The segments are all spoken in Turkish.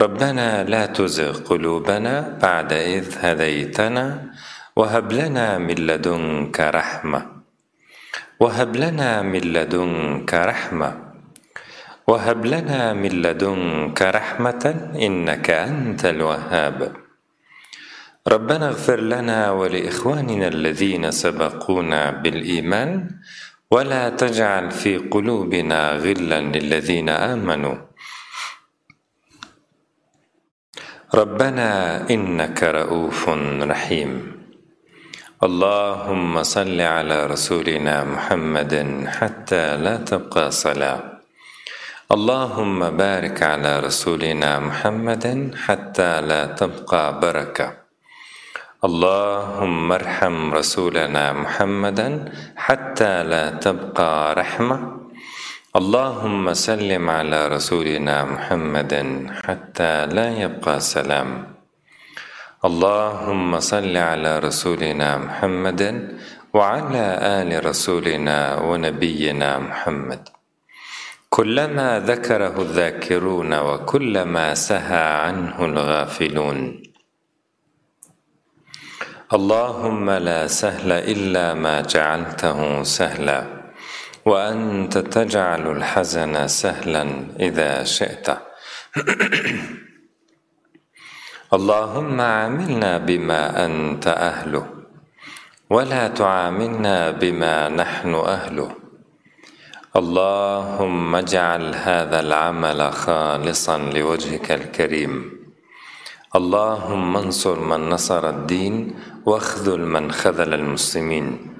ربنا لا تزغ قلوبنا بعد إذ هديتنا وهب لنا من لدنك رحمة. وهب لنا من لدنك رحمة. وهب لنا من لدنك رحمة إنك أنت الوهاب. ربنا اغفر لنا ولإخواننا الذين سبقونا بالإيمان ولا تجعل في قلوبنا غلا للذين آمنوا. ربنا إنك رؤوف رحيم. اللهم صل على رسولنا محمد حتى لا تبقى صلاة. اللهم بارك على رسولنا محمد حتى لا تبقى بركة. اللهم ارحم رسولنا محمدا حتى لا تبقى رحمة. اللهم سلم على رسولنا محمد حتى لا يبقى سلام اللهم صل على رسولنا محمد وعلى آل رسولنا ونبينا محمد كلما ذكره الذاكرون وكلما سهى عنه الغافلون اللهم لا سهل إلا ما جعلته سهلا وأنت تجعل الحزن سهلا إذا شئت. اللهم عاملنا بما أنت أهله ولا تعاملنا بما نحن أهله. اللهم اجعل هذا العمل خالصا لوجهك الكريم. اللهم انصر من نصر الدين واخذل من خذل المسلمين.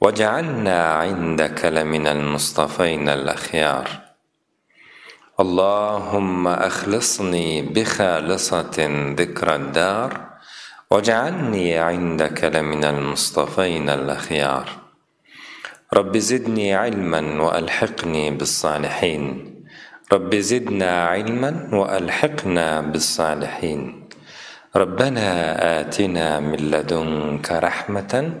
واجعلنا عندك لمن المصطفين الأخيار. اللهم أخلصني بخالصة ذكر الدار واجعلني عندك لمن المصطفين الأخيار. رب زدني علما وألحقني بالصالحين. رب زدنا علما وألحقنا بالصالحين. ربنا آتنا من لدنك رحمة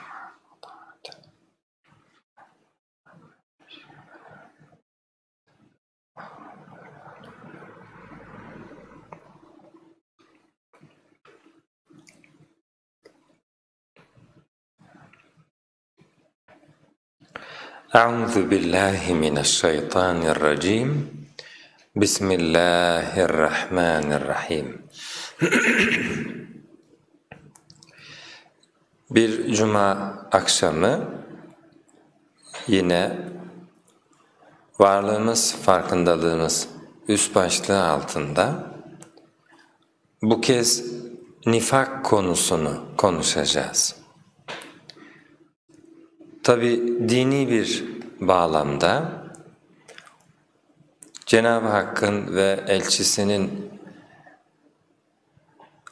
أعوذ بالله من الشيطان الرجيم بسم الله الرحمن الرحيم Bir cuma akşamı yine varlığımız, farkındalığımız üst başlığı altında bu kez nifak konusunu konuşacağız. Tabi dini bir bağlamda Cenab-ı Hakk'ın ve elçisinin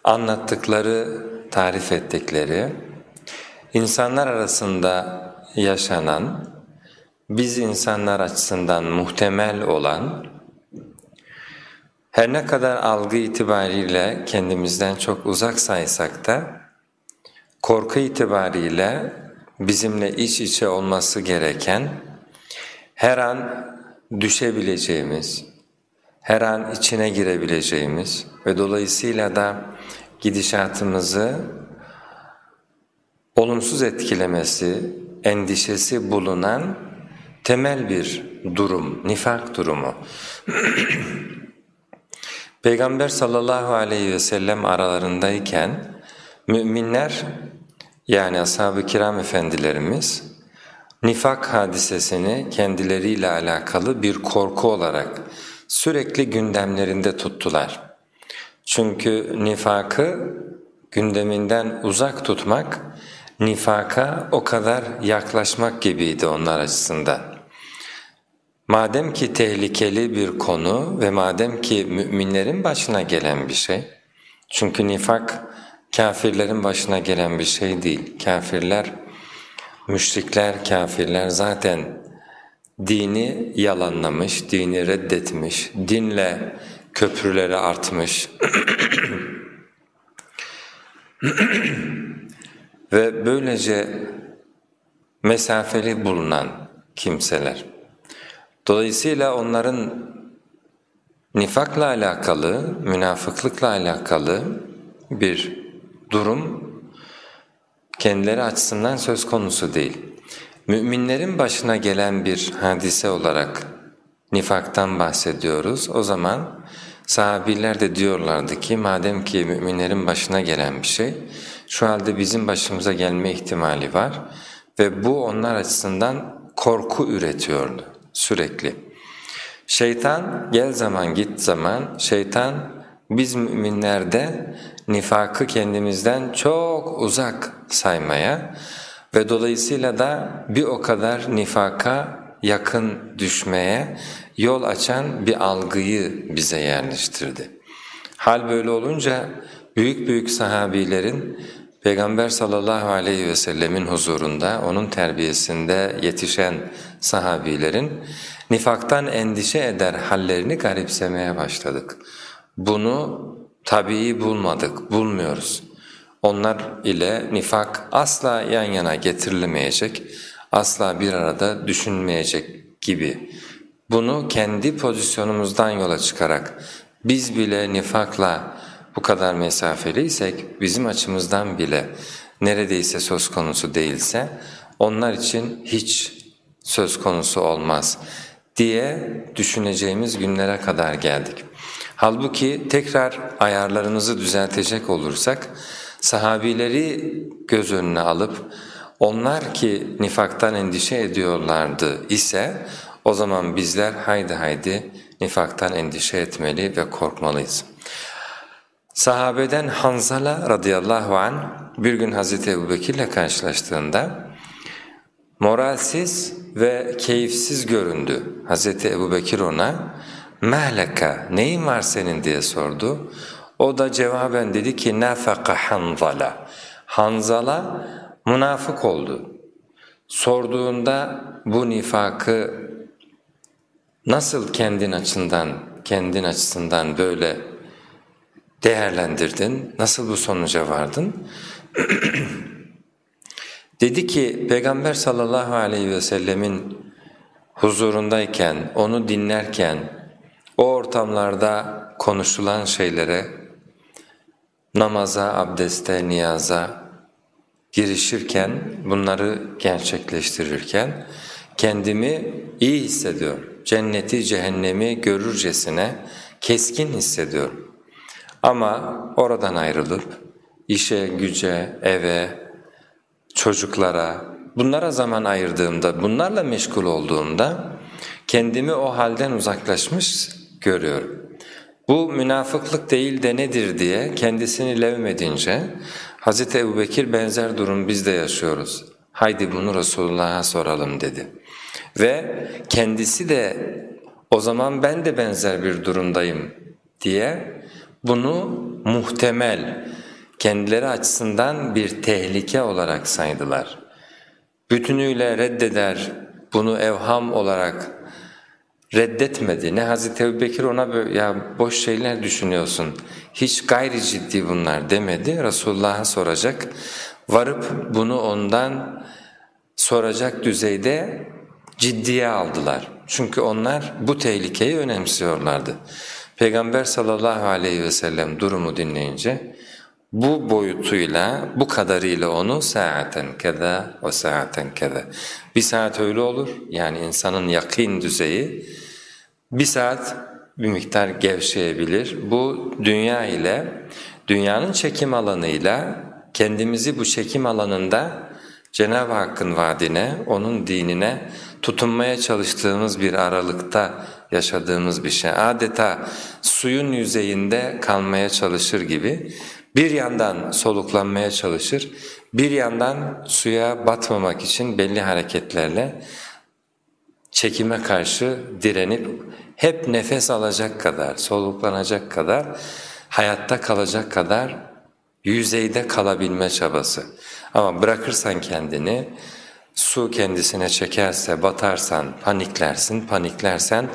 anlattıkları, tarif ettikleri, insanlar arasında yaşanan, biz insanlar açısından muhtemel olan, her ne kadar algı itibariyle kendimizden çok uzak saysak da, korku itibariyle bizimle iç içe olması gereken, her an düşebileceğimiz, her an içine girebileceğimiz ve dolayısıyla da gidişatımızı olumsuz etkilemesi, endişesi bulunan temel bir durum, nifak durumu. Peygamber sallallahu aleyhi ve sellem aralarındayken müminler yani ashab-ı kiram efendilerimiz nifak hadisesini kendileriyle alakalı bir korku olarak sürekli gündemlerinde tuttular. Çünkü nifakı gündeminden uzak tutmak, nifaka o kadar yaklaşmak gibiydi onlar açısından. Madem ki tehlikeli bir konu ve madem ki müminlerin başına gelen bir şey, çünkü nifak kafirlerin başına gelen bir şey değil. Kafirler, müşrikler, kafirler zaten dini yalanlamış, dini reddetmiş, dinle köprüleri artmış ve böylece mesafeli bulunan kimseler. Dolayısıyla onların nifakla alakalı, münafıklıkla alakalı bir durum kendileri açısından söz konusu değil. Müminlerin başına gelen bir hadise olarak nifaktan bahsediyoruz. O zaman sahabiler de diyorlardı ki madem ki müminlerin başına gelen bir şey şu halde bizim başımıza gelme ihtimali var ve bu onlar açısından korku üretiyordu sürekli. Şeytan gel zaman git zaman şeytan biz müminlerde nifakı kendimizden çok uzak saymaya ve dolayısıyla da bir o kadar nifaka yakın düşmeye yol açan bir algıyı bize yerleştirdi. Hal böyle olunca büyük büyük sahabilerin Peygamber sallallahu aleyhi ve sellemin huzurunda, onun terbiyesinde yetişen sahabilerin nifaktan endişe eder hallerini garipsemeye başladık. Bunu tabii bulmadık, bulmuyoruz. Onlar ile nifak asla yan yana getirilmeyecek, asla bir arada düşünmeyecek gibi. Bunu kendi pozisyonumuzdan yola çıkarak biz bile nifakla bu kadar mesafeliysek bizim açımızdan bile neredeyse söz konusu değilse onlar için hiç söz konusu olmaz diye düşüneceğimiz günlere kadar geldik. Halbuki tekrar ayarlarımızı düzeltecek olursak sahabileri göz önüne alıp onlar ki nifaktan endişe ediyorlardı ise o zaman bizler haydi haydi nifaktan endişe etmeli ve korkmalıyız. Sahabeden Hanzala radıyallahu an bir gün Hazreti Ebubekir ile karşılaştığında moralsiz ve keyifsiz göründü. Hazreti Ebubekir ona mehleka neyin var senin diye sordu. O da cevaben dedi ki nafaka Hanzala. Hanzala münafık oldu. Sorduğunda bu nifakı nasıl kendin açısından kendin açısından böyle değerlendirdin? Nasıl bu sonuca vardın? Dedi ki Peygamber sallallahu aleyhi ve sellemin huzurundayken, onu dinlerken, o ortamlarda konuşulan şeylere, namaza, abdeste, niyaza girişirken, bunları gerçekleştirirken kendimi iyi hissediyorum. Cenneti, cehennemi görürcesine keskin hissediyorum. Ama oradan ayrılıp işe, güce, eve, çocuklara, bunlara zaman ayırdığımda, bunlarla meşgul olduğumda kendimi o halden uzaklaşmış görüyorum. Bu münafıklık değil de nedir diye kendisini levmedince Hz. Ebu Bekir benzer durum biz de yaşıyoruz. Haydi bunu Resulullah'a soralım dedi. Ve kendisi de o zaman ben de benzer bir durumdayım diye bunu muhtemel, kendileri açısından bir tehlike olarak saydılar. Bütünüyle reddeder, bunu evham olarak reddetmedi. Ne Hazreti Ebubekir ona böyle ya boş şeyler düşünüyorsun, hiç gayri ciddi bunlar demedi. Resulullah'a soracak, varıp bunu ondan soracak düzeyde ciddiye aldılar. Çünkü onlar bu tehlikeyi önemsiyorlardı. Peygamber sallallahu aleyhi ve sellem durumu dinleyince bu boyutuyla, bu kadarıyla onu saaten keda ve saaten keda. Bir saat öyle olur yani insanın yakin düzeyi bir saat bir miktar gevşeyebilir. Bu dünya ile, dünyanın çekim alanıyla kendimizi bu çekim alanında Cenab-ı Hakk'ın vaadine, O'nun dinine tutunmaya çalıştığımız bir aralıkta yaşadığımız bir şey. Adeta suyun yüzeyinde kalmaya çalışır gibi bir yandan soluklanmaya çalışır, bir yandan suya batmamak için belli hareketlerle çekime karşı direnip hep nefes alacak kadar, soluklanacak kadar, hayatta kalacak kadar yüzeyde kalabilme çabası. Ama bırakırsan kendini, su kendisine çekerse batarsan paniklersin, paniklersen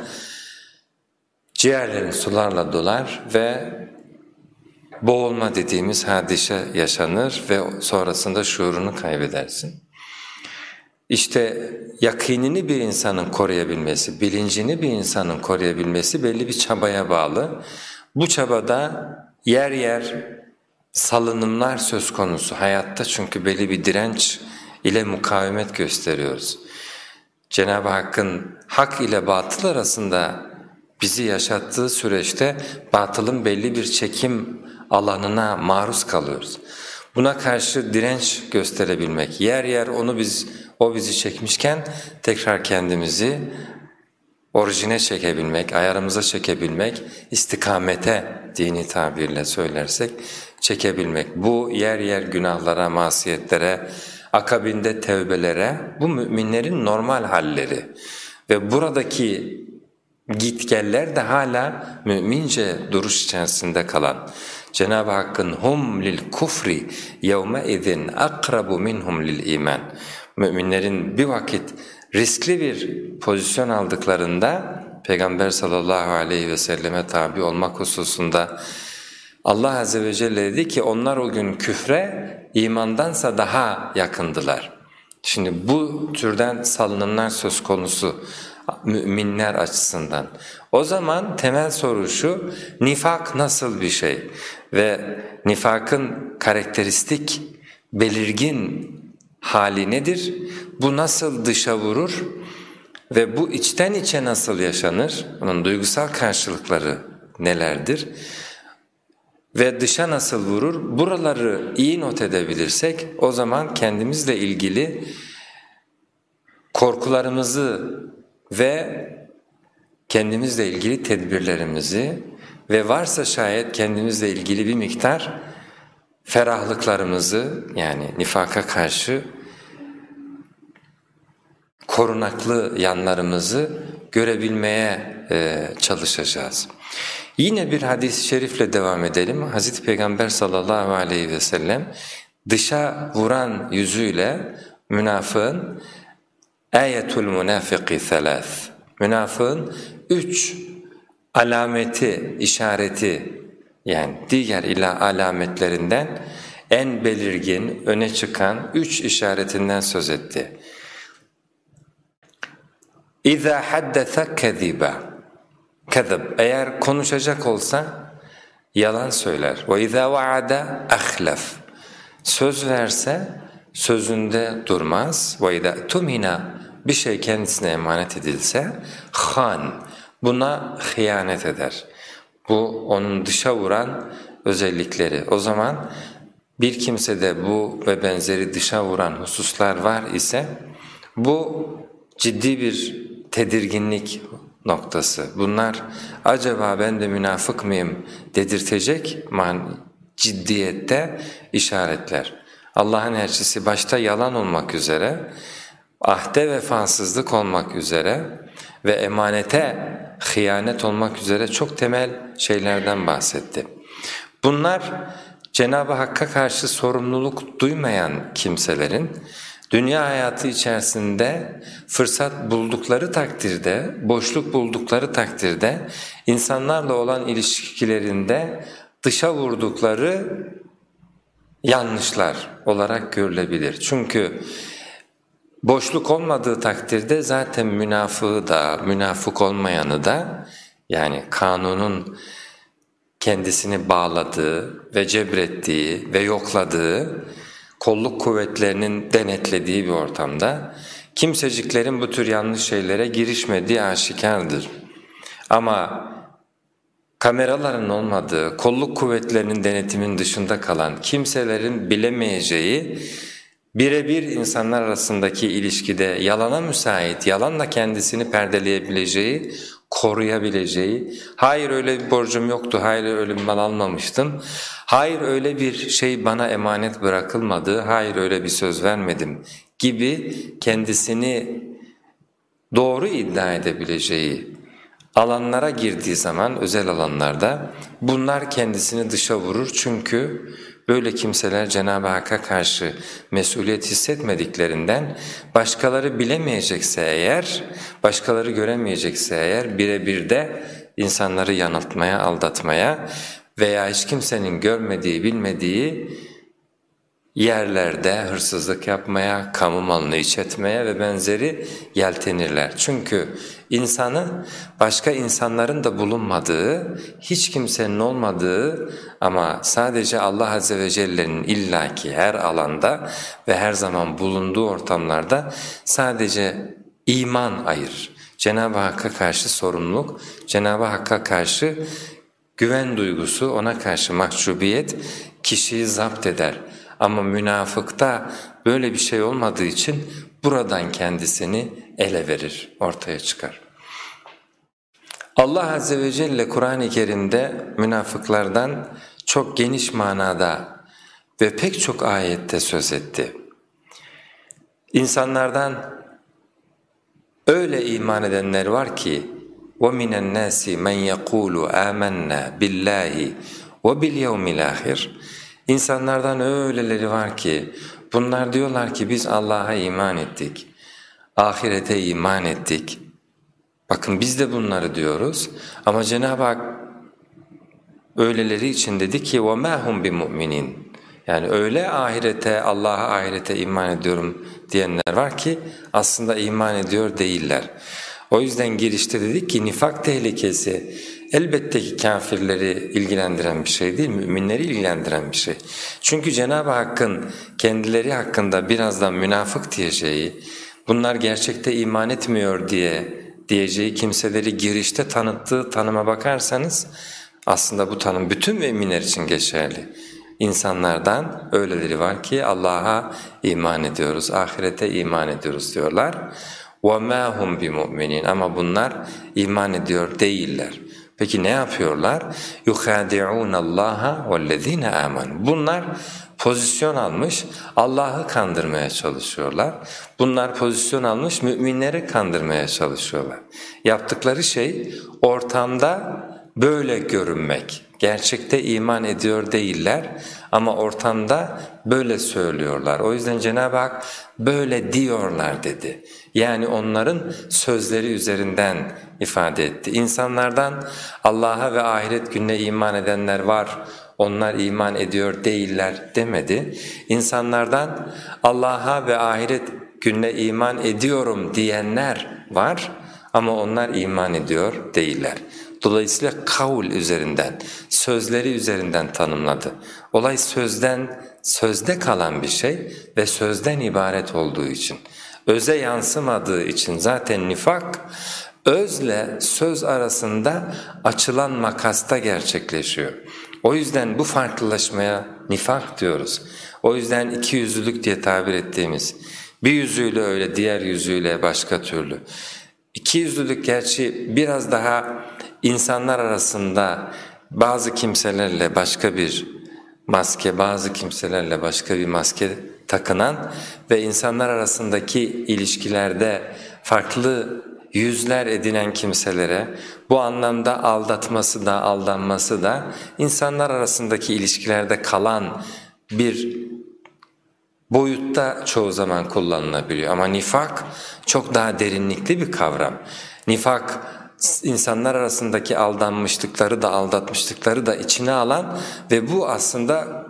ciğerlerin sularla dolar ve boğulma dediğimiz hadise yaşanır ve sonrasında şuurunu kaybedersin. İşte yakinini bir insanın koruyabilmesi, bilincini bir insanın koruyabilmesi belli bir çabaya bağlı. Bu çabada yer yer salınımlar söz konusu hayatta çünkü belli bir direnç ile mukavemet gösteriyoruz. Cenab-ı Hakk'ın hak ile batıl arasında bizi yaşattığı süreçte batılın belli bir çekim alanına maruz kalıyoruz. Buna karşı direnç gösterebilmek, yer yer onu biz o bizi çekmişken tekrar kendimizi orijine çekebilmek, ayarımıza çekebilmek, istikamete dini tabirle söylersek çekebilmek. Bu yer yer günahlara, masiyetlere, akabinde tevbelere bu müminlerin normal halleri. Ve buradaki gitgeller de hala mümince duruş içerisinde kalan. Cenab-ı Hakk'ın hum lil kufri yevme izin akrabu minhum lil iman. Müminlerin bir vakit riskli bir pozisyon aldıklarında Peygamber sallallahu aleyhi ve selleme tabi olmak hususunda Allah azze ve celle dedi ki onlar o gün küfre imandansa daha yakındılar. Şimdi bu türden salınımlar söz konusu müminler açısından. O zaman temel soru şu, nifak nasıl bir şey? Ve nifakın karakteristik, belirgin hali nedir? Bu nasıl dışa vurur? Ve bu içten içe nasıl yaşanır? Onun duygusal karşılıkları nelerdir? Ve dışa nasıl vurur? Buraları iyi not edebilirsek o zaman kendimizle ilgili korkularımızı ve kendimizle ilgili tedbirlerimizi ve varsa şayet kendimizle ilgili bir miktar ferahlıklarımızı yani nifaka karşı korunaklı yanlarımızı görebilmeye e, çalışacağız. Yine bir hadis-i şerifle devam edelim. Hazreti Peygamber sallallahu aleyhi ve sellem dışa vuran yüzüyle münafığın ayetul münafiki thelâth münafığın üç alameti, işareti yani diğer ila alametlerinden en belirgin, öne çıkan üç işaretinden söz etti. اِذَا حَدَّثَ كَذِبًا Kezib, eğer konuşacak olsa yalan söyler. وَاِذَا وَعَدَ أَخْلَفْ Söz verse sözünde durmaz. وَاِذَا تُمِنَا bir şey kendisine emanet edilse han buna hıyanet eder. Bu onun dışa vuran özellikleri. O zaman bir kimsede bu ve benzeri dışa vuran hususlar var ise bu ciddi bir tedirginlik noktası. Bunlar acaba ben de münafık mıyım dedirtecek man ciddiyette işaretler. Allah'ın elçisi başta yalan olmak üzere, ahde vefasızlık olmak üzere ve emanete hıyanet olmak üzere çok temel şeylerden bahsetti. Bunlar Cenab-ı Hakk'a karşı sorumluluk duymayan kimselerin dünya hayatı içerisinde fırsat buldukları takdirde, boşluk buldukları takdirde insanlarla olan ilişkilerinde dışa vurdukları yanlışlar olarak görülebilir. Çünkü boşluk olmadığı takdirde zaten münafığı da, münafık olmayanı da yani kanunun kendisini bağladığı ve cebrettiği ve yokladığı kolluk kuvvetlerinin denetlediği bir ortamda kimseciklerin bu tür yanlış şeylere girişmediği aşikardır. Ama kameraların olmadığı, kolluk kuvvetlerinin denetimin dışında kalan kimselerin bilemeyeceği birebir insanlar arasındaki ilişkide yalana müsait, yalanla kendisini perdeleyebileceği koruyabileceği, hayır öyle bir borcum yoktu, hayır öyle bir mal almamıştım, hayır öyle bir şey bana emanet bırakılmadı, hayır öyle bir söz vermedim. gibi kendisini doğru iddia edebileceği alanlara girdiği zaman özel alanlarda bunlar kendisini dışa vurur. Çünkü Böyle kimseler Cenab-ı Hakk'a karşı mesuliyet hissetmediklerinden başkaları bilemeyecekse eğer, başkaları göremeyecekse eğer birebir de insanları yanıltmaya, aldatmaya veya hiç kimsenin görmediği, bilmediği yerlerde hırsızlık yapmaya, kamu malını iç etmeye ve benzeri yeltenirler. Çünkü insanı başka insanların da bulunmadığı, hiç kimsenin olmadığı ama sadece Allah Azze ve Celle'nin illaki her alanda ve her zaman bulunduğu ortamlarda sadece iman ayırır. Cenab-ı Hakk'a karşı sorumluluk, Cenab-ı Hakk'a karşı güven duygusu, ona karşı mahcubiyet kişiyi zapt eder. Ama münafıkta böyle bir şey olmadığı için buradan kendisini ele verir, ortaya çıkar. Allah Azze ve Celle Kur'an-ı Kerim'de münafıklardan çok geniş manada ve pek çok ayette söz etti. İnsanlardan öyle iman edenler var ki وَمِنَ النَّاسِ مَنْ يَقُولُ آمَنَّا بِاللّٰهِ وَبِالْيَوْمِ الْآخِرِ İnsanlardan öyleleri var ki bunlar diyorlar ki biz Allah'a iman ettik, ahirete iman ettik. Bakın biz de bunları diyoruz ama Cenab-ı Hak öyleleri için dedi ki وَمَا هُمْ بِمُؤْمِنِينَ Yani öyle ahirete, Allah'a ahirete iman ediyorum diyenler var ki aslında iman ediyor değiller. O yüzden girişte dedik ki nifak tehlikesi elbette ki kafirleri ilgilendiren bir şey değil, müminleri ilgilendiren bir şey. Çünkü Cenab-ı Hakk'ın kendileri hakkında birazdan münafık diyeceği, bunlar gerçekte iman etmiyor diye diyeceği kimseleri girişte tanıttığı tanıma bakarsanız aslında bu tanım bütün müminler için geçerli. İnsanlardan öyleleri var ki Allah'a iman ediyoruz, ahirete iman ediyoruz diyorlar. وَمَا هُمْ بِمُؤْمِنِينَ Ama bunlar iman ediyor değiller. Peki ne yapıyorlar? يُخَادِعُونَ اللّٰهَ وَالَّذ۪ينَ آمَنُوا Bunlar pozisyon almış, Allah'ı kandırmaya çalışıyorlar. Bunlar pozisyon almış, müminleri kandırmaya çalışıyorlar. Yaptıkları şey ortamda böyle görünmek. Gerçekte iman ediyor değiller ama ortamda böyle söylüyorlar. O yüzden Cenab-ı Hak böyle diyorlar dedi. Yani onların sözleri üzerinden ifade etti. İnsanlardan Allah'a ve ahiret gününe iman edenler var, onlar iman ediyor değiller demedi. İnsanlardan Allah'a ve ahiret gününe iman ediyorum diyenler var ama onlar iman ediyor değiller. Dolayısıyla kavul üzerinden, sözleri üzerinden tanımladı. Olay sözden, sözde kalan bir şey ve sözden ibaret olduğu için, öze yansımadığı için zaten nifak, özle söz arasında açılan makasta gerçekleşiyor. O yüzden bu farklılaşmaya nifak diyoruz. O yüzden iki yüzlülük diye tabir ettiğimiz, bir yüzüyle öyle diğer yüzüyle başka türlü. İki yüzlülük gerçi biraz daha insanlar arasında bazı kimselerle başka bir maske, bazı kimselerle başka bir maske takınan ve insanlar arasındaki ilişkilerde farklı yüzler edinen kimselere bu anlamda aldatması da aldanması da insanlar arasındaki ilişkilerde kalan bir boyutta çoğu zaman kullanılabiliyor. Ama nifak çok daha derinlikli bir kavram. Nifak insanlar arasındaki aldanmışlıkları da aldatmışlıkları da içine alan ve bu aslında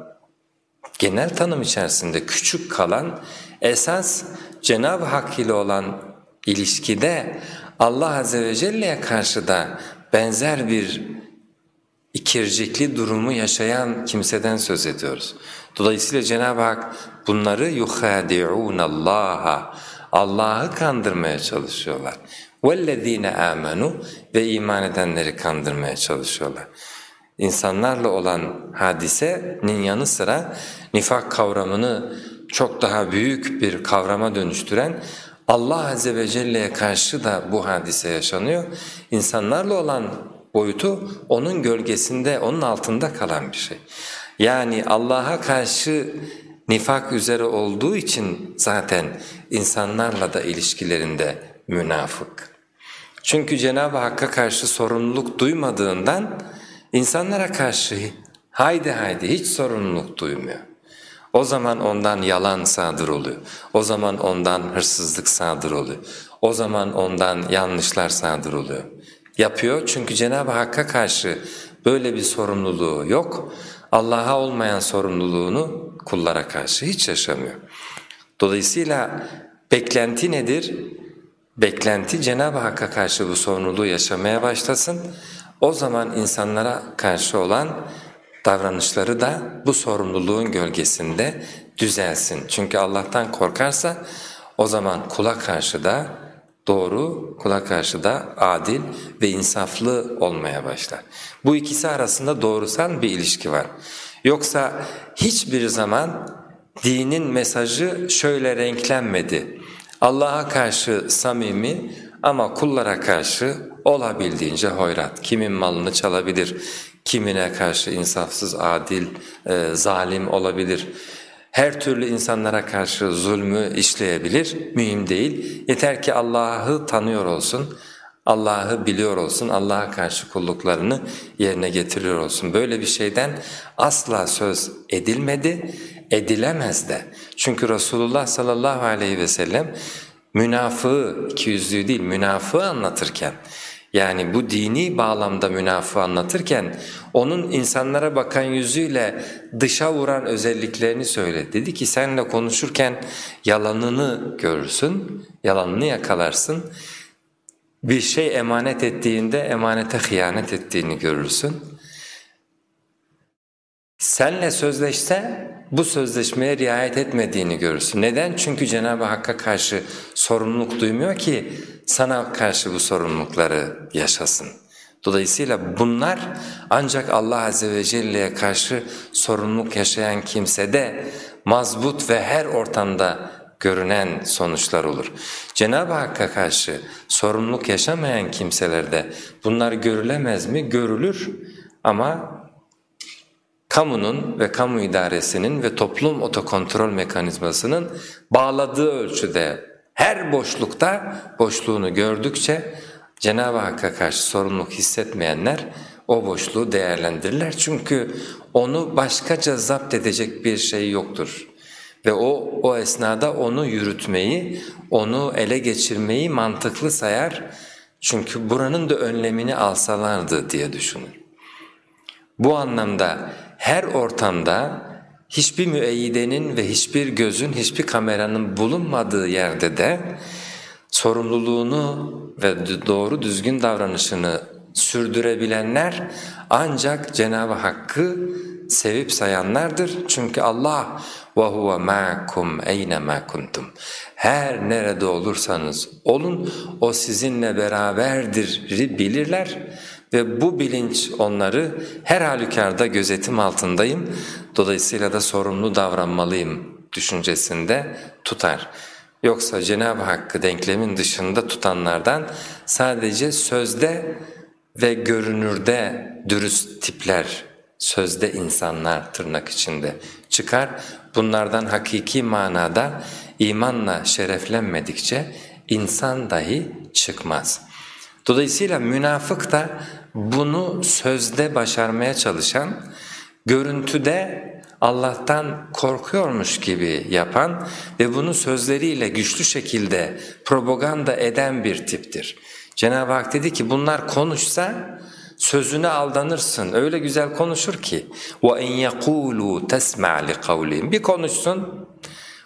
genel tanım içerisinde küçük kalan esas Cenab-ı Hak ile olan ilişkide Allah Azze ve Celle'ye karşı da benzer bir ikircikli durumu yaşayan kimseden söz ediyoruz. Dolayısıyla Cenab-ı Hak bunları يُخَادِعُونَ اللّٰهَ Allah'ı kandırmaya çalışıyorlar. وَالَّذ۪ينَ آمَنُوا ve iman edenleri kandırmaya çalışıyorlar. İnsanlarla olan hadisenin yanı sıra nifak kavramını çok daha büyük bir kavrama dönüştüren Allah Azze ve Celle'ye karşı da bu hadise yaşanıyor. İnsanlarla olan boyutu onun gölgesinde, onun altında kalan bir şey. Yani Allah'a karşı nifak üzere olduğu için zaten insanlarla da ilişkilerinde münafık. Çünkü Cenab-ı Hakk'a karşı sorumluluk duymadığından insanlara karşı haydi haydi hiç sorumluluk duymuyor. O zaman ondan yalan sadır oluyor. O zaman ondan hırsızlık sadır oluyor. O zaman ondan yanlışlar sadır oluyor. Yapıyor çünkü Cenab-ı Hakk'a karşı böyle bir sorumluluğu yok. Allah'a olmayan sorumluluğunu kullara karşı hiç yaşamıyor. Dolayısıyla beklenti nedir? Beklenti Cenab-ı Hakk'a karşı bu sorumluluğu yaşamaya başlasın. O zaman insanlara karşı olan davranışları da bu sorumluluğun gölgesinde düzelsin. Çünkü Allah'tan korkarsa o zaman kula karşı da doğru, kula karşı da adil ve insaflı olmaya başlar. Bu ikisi arasında doğrusal bir ilişki var. Yoksa hiçbir zaman dinin mesajı şöyle renklenmedi. Allah'a karşı samimi ama kullara karşı olabildiğince hoyrat. Kimin malını çalabilir, kimine karşı insafsız, adil, e, zalim olabilir. Her türlü insanlara karşı zulmü işleyebilir, mühim değil. Yeter ki Allah'ı tanıyor olsun, Allah'ı biliyor olsun, Allah'a karşı kulluklarını yerine getiriyor olsun. Böyle bir şeyden asla söz edilmedi, edilemez de. Çünkü Resulullah sallallahu aleyhi ve sellem münafığı, ikiyüzlüğü değil münafığı anlatırken yani bu dini bağlamda münafığı anlatırken onun insanlara bakan yüzüyle dışa vuran özelliklerini söyledi. Dedi ki senle konuşurken yalanını görürsün, yalanını yakalarsın. Bir şey emanet ettiğinde emanete hıyanet ettiğini görürsün. Senle sözleşse bu sözleşmeye riayet etmediğini görürsün. Neden? Çünkü Cenab-ı Hakk'a karşı sorumluluk duymuyor ki sana karşı bu sorumlulukları yaşasın. Dolayısıyla bunlar ancak Allah Azze ve Celle'ye karşı sorumluluk yaşayan kimsede mazbut ve her ortamda görünen sonuçlar olur. Cenab-ı Hakk'a karşı sorumluluk yaşamayan kimselerde bunlar görülemez mi? Görülür ama kamunun ve kamu idaresinin ve toplum otokontrol mekanizmasının bağladığı ölçüde her boşlukta boşluğunu gördükçe Cenab-ı Hakk'a karşı sorumluluk hissetmeyenler o boşluğu değerlendirirler. Çünkü onu başkaca zapt edecek bir şey yoktur. Ve o, o esnada onu yürütmeyi, onu ele geçirmeyi mantıklı sayar. Çünkü buranın da önlemini alsalardı diye düşünür. Bu anlamda her ortamda hiçbir müeyyidenin ve hiçbir gözün, hiçbir kameranın bulunmadığı yerde de sorumluluğunu ve doğru düzgün davranışını sürdürebilenler ancak Cenab-ı Hakk'ı sevip sayanlardır. Çünkü Allah وَهُوَ مَعَكُمْ اَيْنَمَا كُنْتُمْ Her nerede olursanız olun o sizinle beraberdir bilirler ve bu bilinç onları her halükarda gözetim altındayım dolayısıyla da sorumlu davranmalıyım düşüncesinde tutar. Yoksa Cenab-ı Hakk'ı denklemin dışında tutanlardan sadece sözde ve görünürde dürüst tipler, sözde insanlar tırnak içinde çıkar. Bunlardan hakiki manada imanla şereflenmedikçe insan dahi çıkmaz. Dolayısıyla münafık da bunu sözde başarmaya çalışan, görüntüde Allah'tan korkuyormuş gibi yapan ve bunu sözleriyle güçlü şekilde propaganda eden bir tiptir. Cenab-ı Hak dedi ki bunlar konuşsa sözüne aldanırsın. Öyle güzel konuşur ki وَاِنْ يَقُولُوا تَسْمَعْ لِقَوْلِهِمْ Bir konuşsun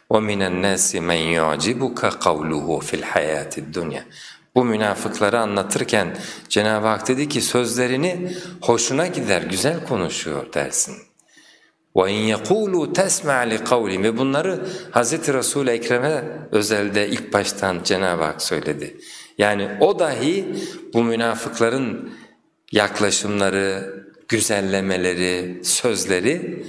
وَمِنَ النَّاسِ مَنْ يُعْجِبُكَ قَوْلُهُ فِي الْحَيَاةِ الدُّنْيَا Bu münafıkları anlatırken Cenab-ı Hak dedi ki sözlerini hoşuna gider, güzel konuşuyor dersin. وَاِنْ يَقُولُوا تَسْمَعْ لِقَوْلِهِمْ Ve bunları Hz. Resul-i Ekrem'e özelde ilk baştan Cenab-ı Hak söyledi. Yani o dahi bu münafıkların yaklaşımları, güzellemeleri, sözleri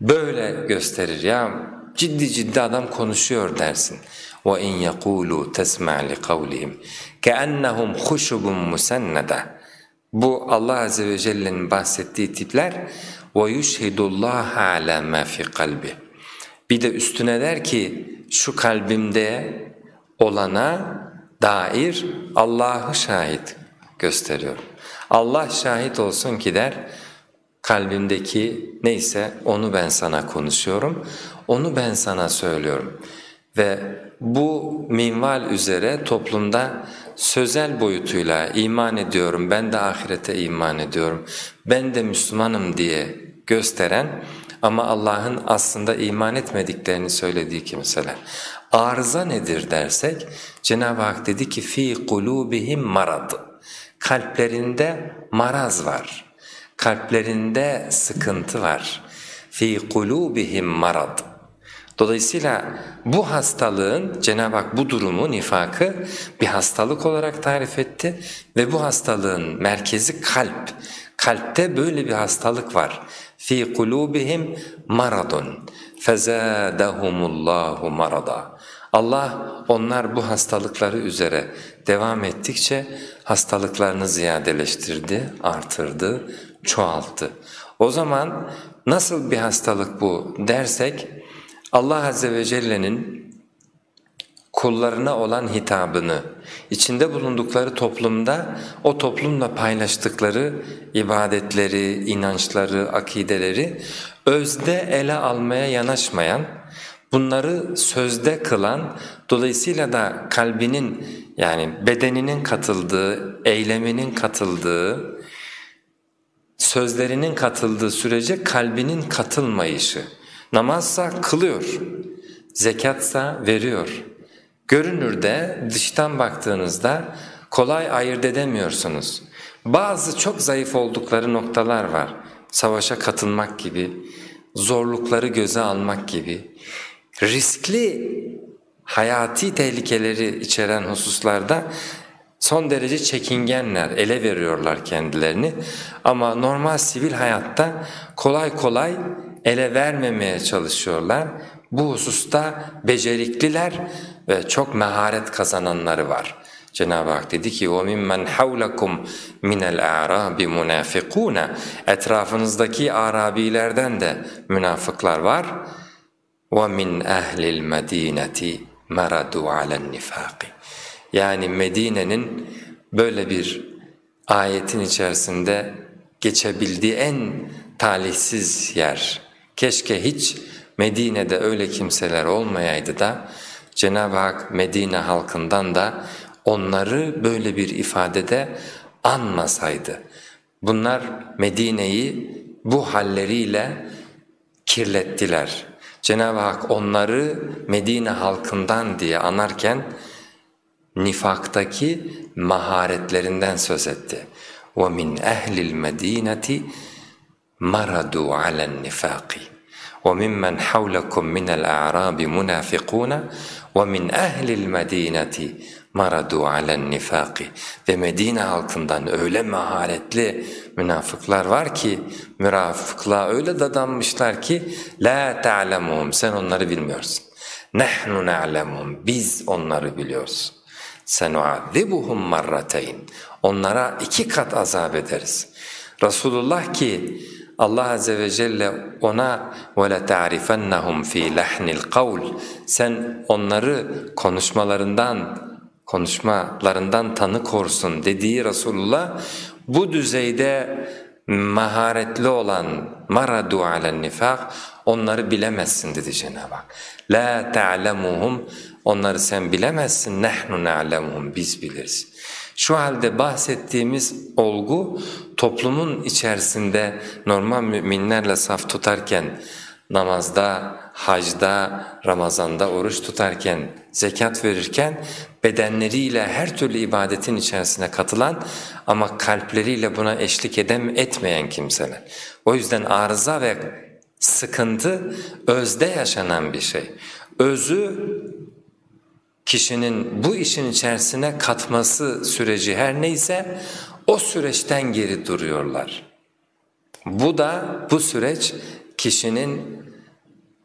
böyle gösterir. Ya ciddi ciddi adam konuşuyor dersin. وَاِنْ يَقُولُوا تَسْمَعْ لِقَوْلِهِمْ كَأَنَّهُمْ خُشُبٌ مُسَنَّدًا Bu Allah Azze ve Celle'nin bahsettiği tipler وَيُشْهِدُ اللّٰهَ عَلَى مَا فِي قَلْبِ Bir de üstüne der ki şu kalbimde olana dair Allah'ı şahit gösteriyor. Allah şahit olsun ki der, kalbimdeki neyse onu ben sana konuşuyorum, onu ben sana söylüyorum. Ve bu minval üzere toplumda sözel boyutuyla iman ediyorum, ben de ahirete iman ediyorum, ben de Müslümanım diye gösteren ama Allah'ın aslında iman etmediklerini söylediği kimseler. Arıza nedir dersek Cenab-ı Hak dedi ki fi kulubihim marad. Kalplerinde maraz var. Kalplerinde sıkıntı var. Fi kulubihim marad. Dolayısıyla bu hastalığın Cenab-ı Hak bu durumu nifakı bir hastalık olarak tarif etti ve bu hastalığın merkezi kalp. Kalpte böyle bir hastalık var. Fi kulubihim maradun fezadahumullahu marada. Allah onlar bu hastalıkları üzere devam ettikçe hastalıklarını ziyadeleştirdi, artırdı, çoğalttı. O zaman nasıl bir hastalık bu dersek Allah Azze ve Celle'nin kullarına olan hitabını, içinde bulundukları toplumda o toplumla paylaştıkları ibadetleri, inançları, akideleri özde ele almaya yanaşmayan, bunları sözde kılan, dolayısıyla da kalbinin yani bedeninin katıldığı, eyleminin katıldığı, sözlerinin katıldığı sürece kalbinin katılmayışı. Namazsa kılıyor, zekatsa veriyor. Görünürde dıştan baktığınızda kolay ayırt edemiyorsunuz. Bazı çok zayıf oldukları noktalar var. Savaşa katılmak gibi, zorlukları göze almak gibi, riskli hayati tehlikeleri içeren hususlarda son derece çekingenler, ele veriyorlar kendilerini ama normal sivil hayatta kolay kolay ele vermemeye çalışıyorlar. Bu hususta becerikliler ve çok meharet kazananları var. Cenab-ı Hak dedi ki وَمِمَّنْ حَوْلَكُمْ مِنَ الْاَعْرَابِ مُنَافِقُونَ Etrafınızdaki Arabilerden de münafıklar var. وَمِنْ اَهْلِ الْمَد۪ينَةِ مَرَدُوا عَلَى النِّفَاقِ Yani Medine'nin böyle bir ayetin içerisinde geçebildiği en talihsiz yer. Keşke hiç Medine'de öyle kimseler olmayaydı da Cenab-ı Hak Medine halkından da onları böyle bir ifadede anmasaydı. Bunlar Medine'yi bu halleriyle kirlettiler. Cenab-ı Hak onları Medine halkından diye anarken nifaktaki maharetlerinden söz etti. وَمِنْ اَهْلِ الْمَد۪ينَةِ مَرَدُوا عَلَى النِّفَاقِ وَمِمَّنْ حَوْلَكُمْ مِنَ الْاَعْرَابِ مُنَافِقُونَ وَمِنْ اَهْلِ الْمَد۪ينَةِ maradu alen nifaki ve Medine halkından öyle maharetli münafıklar var ki münafıklığa öyle dadanmışlar ki la ta'lemuhum sen onları bilmiyorsun. Nahnu na'lemuhum biz onları biliyoruz. Senu'azzibuhum marrateyn onlara iki kat azap ederiz. Resulullah ki Allah Azze ve Celle ona وَلَتَعْرِفَنَّهُمْ ف۪ي لَحْنِ الْقَوْلِ Sen onları konuşmalarından konuşmalarından tanı korsun dediği Resulullah bu düzeyde maharetli olan maradu alen nifak onları bilemezsin dedi Cenab-ı Hak. La ta'lemuhum onları sen bilemezsin nahnu na'lemuhum biz biliriz. Şu halde bahsettiğimiz olgu toplumun içerisinde normal müminlerle saf tutarken namazda, hacda, Ramazanda oruç tutarken, zekat verirken bedenleriyle her türlü ibadetin içerisine katılan ama kalpleriyle buna eşlik edem etmeyen kimseler. O yüzden arıza ve sıkıntı özde yaşanan bir şey. Özü kişinin bu işin içerisine katması süreci her neyse o süreçten geri duruyorlar. Bu da bu süreç kişinin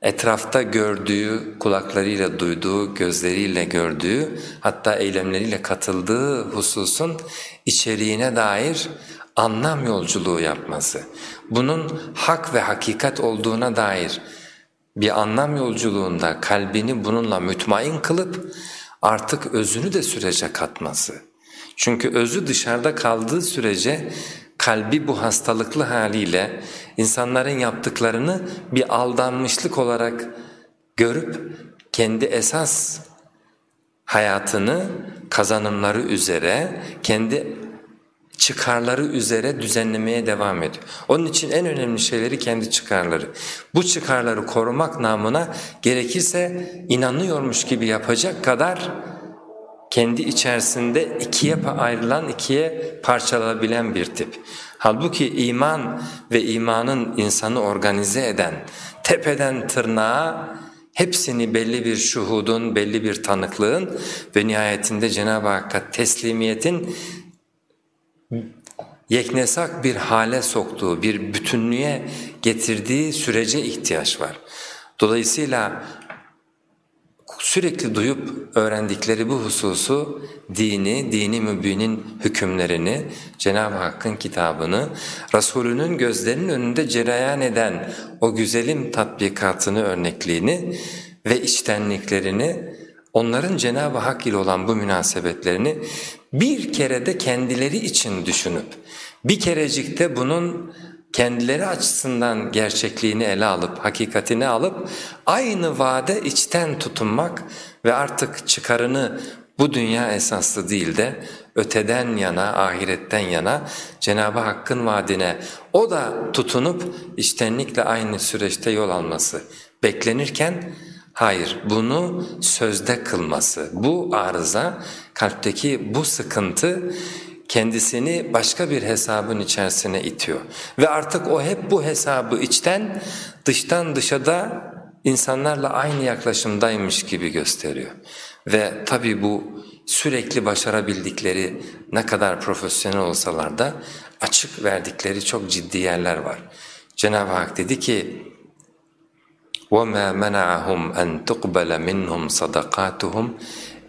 etrafta gördüğü, kulaklarıyla duyduğu, gözleriyle gördüğü hatta eylemleriyle katıldığı hususun içeriğine dair anlam yolculuğu yapması. Bunun hak ve hakikat olduğuna dair bir anlam yolculuğunda kalbini bununla mütmain kılıp artık özünü de sürece katması. Çünkü özü dışarıda kaldığı sürece kalbi bu hastalıklı haliyle insanların yaptıklarını bir aldanmışlık olarak görüp kendi esas hayatını kazanımları üzere, kendi çıkarları üzere düzenlemeye devam ediyor. Onun için en önemli şeyleri kendi çıkarları. Bu çıkarları korumak namına gerekirse inanıyormuş gibi yapacak kadar kendi içerisinde ikiye ayrılan, ikiye parçalanabilen bir tip. Halbuki iman ve imanın insanı organize eden, tepeden tırnağa hepsini belli bir şuhudun, belli bir tanıklığın ve nihayetinde Cenab-ı Hakk'a teslimiyetin yeknesak bir hale soktuğu, bir bütünlüğe getirdiği sürece ihtiyaç var. Dolayısıyla sürekli duyup öğrendikleri bu hususu dini, dini mübinin hükümlerini, Cenab-ı Hakk'ın kitabını, Resulünün gözlerinin önünde cereyan eden o güzelim tatbikatını, örnekliğini ve içtenliklerini, onların Cenab-ı Hak ile olan bu münasebetlerini bir kere de kendileri için düşünüp, bir kerecikte bunun kendileri açısından gerçekliğini ele alıp, hakikatini alıp aynı vade içten tutunmak ve artık çıkarını bu dünya esaslı değil de öteden yana, ahiretten yana Cenab-ı Hakk'ın vaadine o da tutunup içtenlikle aynı süreçte yol alması beklenirken hayır bunu sözde kılması, bu arıza, kalpteki bu sıkıntı kendisini başka bir hesabın içerisine itiyor. Ve artık o hep bu hesabı içten, dıştan dışa da insanlarla aynı yaklaşımdaymış gibi gösteriyor. Ve tabii bu sürekli başarabildikleri ne kadar profesyonel olsalar da açık verdikleri çok ciddi yerler var. Cenab-ı Hak dedi ki وَمَا مَنَعَهُمْ أَنْ تُقْبَلَ مِنْهُمْ صَدَقَاتُهُمْ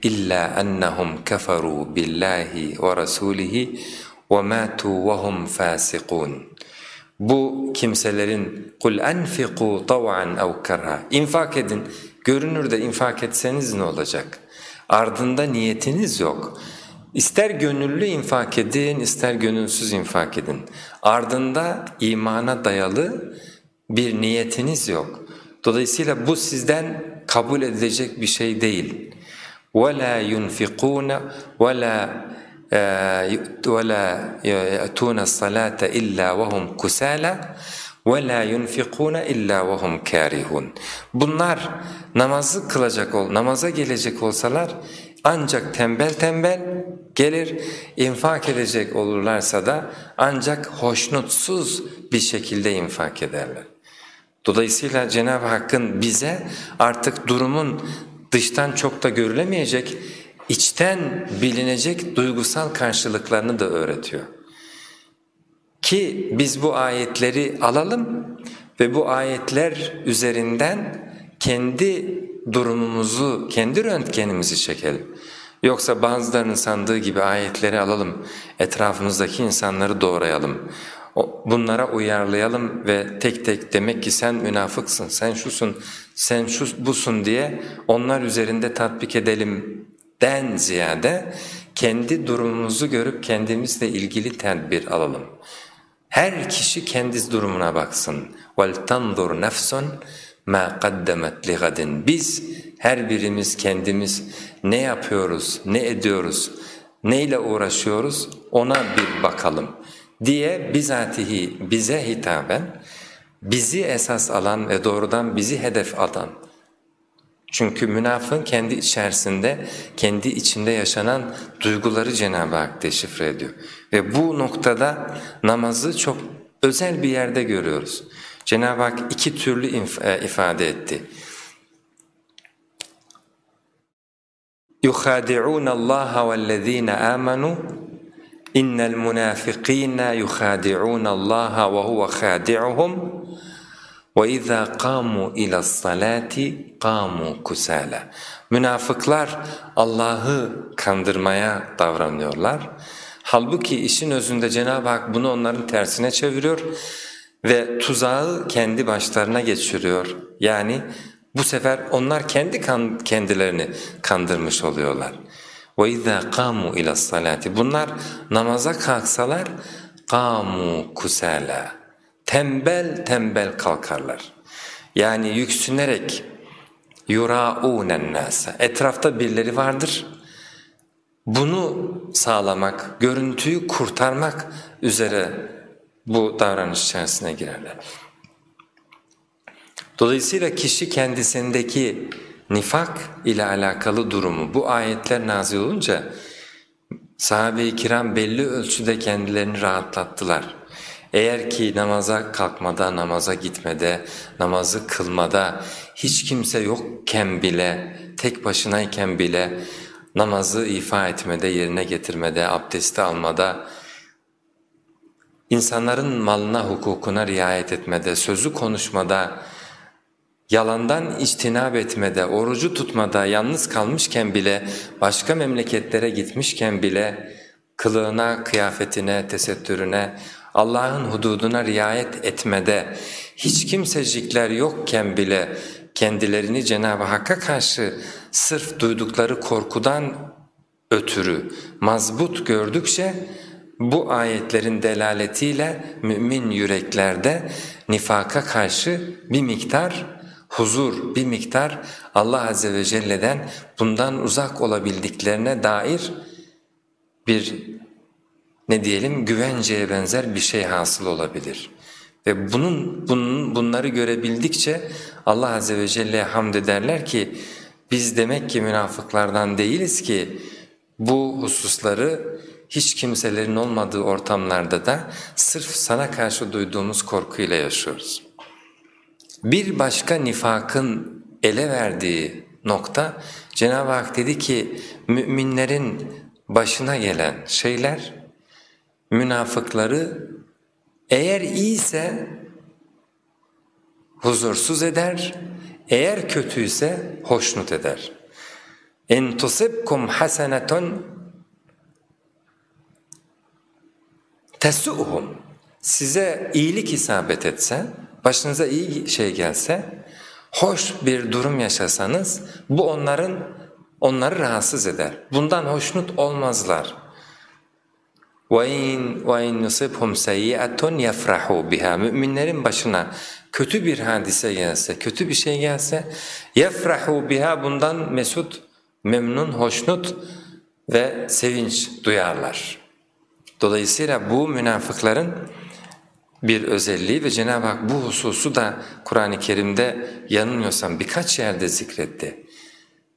إِلَّا أَنَّهُمْ كَفَرُوا بِاللّٰهِ وَرَسُولِهِ وَمَاتُوا وَهُمْ فَاسِقُونَ Bu kimselerin kul enfiku tav'an ev kerha infak edin görünür de infak etseniz ne olacak? Ardında niyetiniz yok. İster gönüllü infak edin, ister gönülsüz infak edin. Ardında imana dayalı bir niyetiniz yok. Dolayısıyla bu sizden kabul edilecek bir şey değil. وَلَا يُنْفِقُونَ وَلَا وَلَا يَأْتُونَ الصَّلَاةَ إِلَّا وَهُمْ كُسَالَى وَلَا يُنْفِقُونَ إِلَّا وَهُمْ كَارِهُونَ Bunlar namazı kılacak ol, namaza gelecek olsalar ancak tembel tembel gelir, infak edecek olurlarsa da ancak hoşnutsuz bir şekilde infak ederler. Dolayısıyla Cenab-ı Hakk'ın bize artık durumun dıştan çok da görülemeyecek, içten bilinecek duygusal karşılıklarını da öğretiyor. Ki biz bu ayetleri alalım ve bu ayetler üzerinden kendi durumumuzu, kendi röntgenimizi çekelim. Yoksa bazılarının sandığı gibi ayetleri alalım, etrafımızdaki insanları doğrayalım, bunlara uyarlayalım ve tek tek demek ki sen münafıksın, sen şusun, sen şu busun diye onlar üzerinde tatbik edelim den ziyade kendi durumumuzu görüp kendimizle ilgili tedbir alalım. Her kişi kendi durumuna baksın. وَلْتَنْظُرْ نَفْسٌ مَا قَدَّمَتْ لِغَدٍ Biz her birimiz kendimiz ne yapıyoruz, ne ediyoruz, neyle uğraşıyoruz ona bir bakalım diye bizatihi bize hitaben bizi esas alan ve doğrudan bizi hedef alan çünkü münafığın kendi içerisinde, kendi içinde yaşanan duyguları Cenab-ı Hak deşifre ediyor. Ve bu noktada namazı çok özel bir yerde görüyoruz. Cenab-ı Hak iki türlü e, ifade etti. يُخَادِعُونَ اللّٰهَ وَالَّذ۪ينَ آمَنُوا innel munafikine yuhadi'un Allah ve huve khadi'uhum ve izâ kâmu ila salati kâmu. Münafıklar Allah'ı kandırmaya davranıyorlar. Halbuki işin özünde Cenab-ı Hak bunu onların tersine çeviriyor ve tuzağı kendi başlarına geçiriyor. Yani bu sefer onlar kendi kan kendilerini kandırmış oluyorlar. وَاِذَا قَامُوا اِلَى الصَّلَاةِ Bunlar namaza kalksalar قَامُوا كُسَالًا Tembel tembel kalkarlar. Yani yüksünerek يُرَاءُونَ النَّاسَ Etrafta birileri vardır. Bunu sağlamak, görüntüyü kurtarmak üzere bu davranış içerisine girerler. Dolayısıyla kişi kendisindeki nifak ile alakalı durumu bu ayetler nazil olunca sahabe-i kiram belli ölçüde kendilerini rahatlattılar. Eğer ki namaza kalkmada, namaza gitmede, namazı kılmada hiç kimse yokken bile, tek başınayken bile namazı ifa etmede, yerine getirmede, abdesti almada, insanların malına, hukukuna riayet etmede, sözü konuşmada, yalandan içtinab etmede, orucu tutmada yalnız kalmışken bile, başka memleketlere gitmişken bile kılığına, kıyafetine, tesettürüne, Allah'ın hududuna riayet etmede hiç kimsecikler yokken bile kendilerini Cenab-ı Hakk'a karşı sırf duydukları korkudan ötürü mazbut gördükçe bu ayetlerin delaletiyle mümin yüreklerde nifaka karşı bir miktar huzur, bir miktar Allah Azze ve Celle'den bundan uzak olabildiklerine dair bir ne diyelim güvenceye benzer bir şey hasıl olabilir. Ve bunun, bunun bunları görebildikçe Allah Azze ve Celle'ye hamd ederler ki biz demek ki münafıklardan değiliz ki bu hususları hiç kimselerin olmadığı ortamlarda da sırf sana karşı duyduğumuz korkuyla yaşıyoruz. Bir başka nifakın ele verdiği nokta Cenab-ı Hak dedi ki müminlerin başına gelen şeyler münafıkları eğer iyiyse huzursuz eder, eğer kötüyse hoşnut eder. اِنْ تُصِبْكُمْ حَسَنَةٌ تَسُؤْهُمْ Size iyilik isabet etse, başınıza iyi şey gelse, hoş bir durum yaşasanız bu onların onları rahatsız eder. Bundan hoşnut olmazlar. وَاِنْ وَاِنْ يُصِبْهُمْ سَيِّئَةٌ يَفْرَحُوا بِهَا Müminlerin başına kötü bir hadise gelse, kötü bir şey gelse يَفْرَحُوا biha Bundan mesut, memnun, hoşnut ve sevinç duyarlar. Dolayısıyla bu münafıkların bir özelliği ve Cenab-ı Hak bu hususu da Kur'an-ı Kerim'de yanılmıyorsam birkaç yerde zikretti.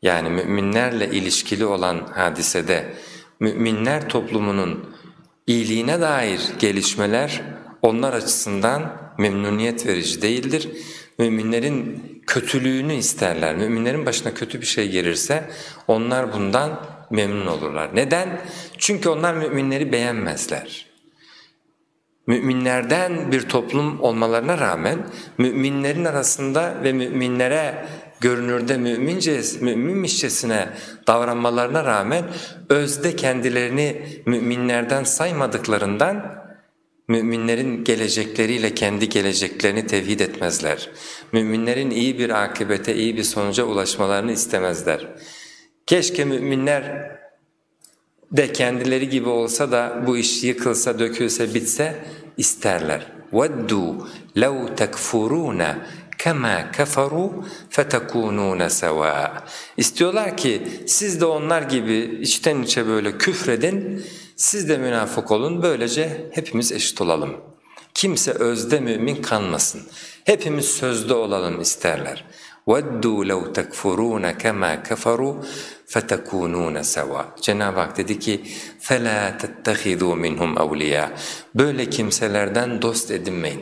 Yani müminlerle ilişkili olan hadisede müminler toplumunun iyiliğine dair gelişmeler onlar açısından memnuniyet verici değildir. Müminlerin kötülüğünü isterler. Müminlerin başına kötü bir şey gelirse onlar bundan memnun olurlar. Neden? Çünkü onlar müminleri beğenmezler. Müminlerden bir toplum olmalarına rağmen müminlerin arasında ve müminlere görünürde mümince, müminmişçesine davranmalarına rağmen özde kendilerini müminlerden saymadıklarından müminlerin gelecekleriyle kendi geleceklerini tevhid etmezler. Müminlerin iyi bir akibete, iyi bir sonuca ulaşmalarını istemezler. Keşke müminler de kendileri gibi olsa da bu iş yıkılsa, dökülse, bitse isterler. وَدُّوا لَوْ تَكْفُرُونَ كَمَا كَفَرُوا فَتَكُونُونَ سَوَاءً İstiyorlar ki siz de onlar gibi içten içe böyle küfredin, siz de münafık olun, böylece hepimiz eşit olalım. Kimse özde mümin kanmasın, hepimiz sözde olalım isterler. وَدُّوا لَوْ تَكْفُرُونَ كَمَا كَفَرُوا فَتَكُونُونَ سَوَى Cenab-ı Hak dedi ki فَلَا تَتَّخِذُوا مِنْهُمْ أَوْلِيَا Böyle kimselerden dost edinmeyin.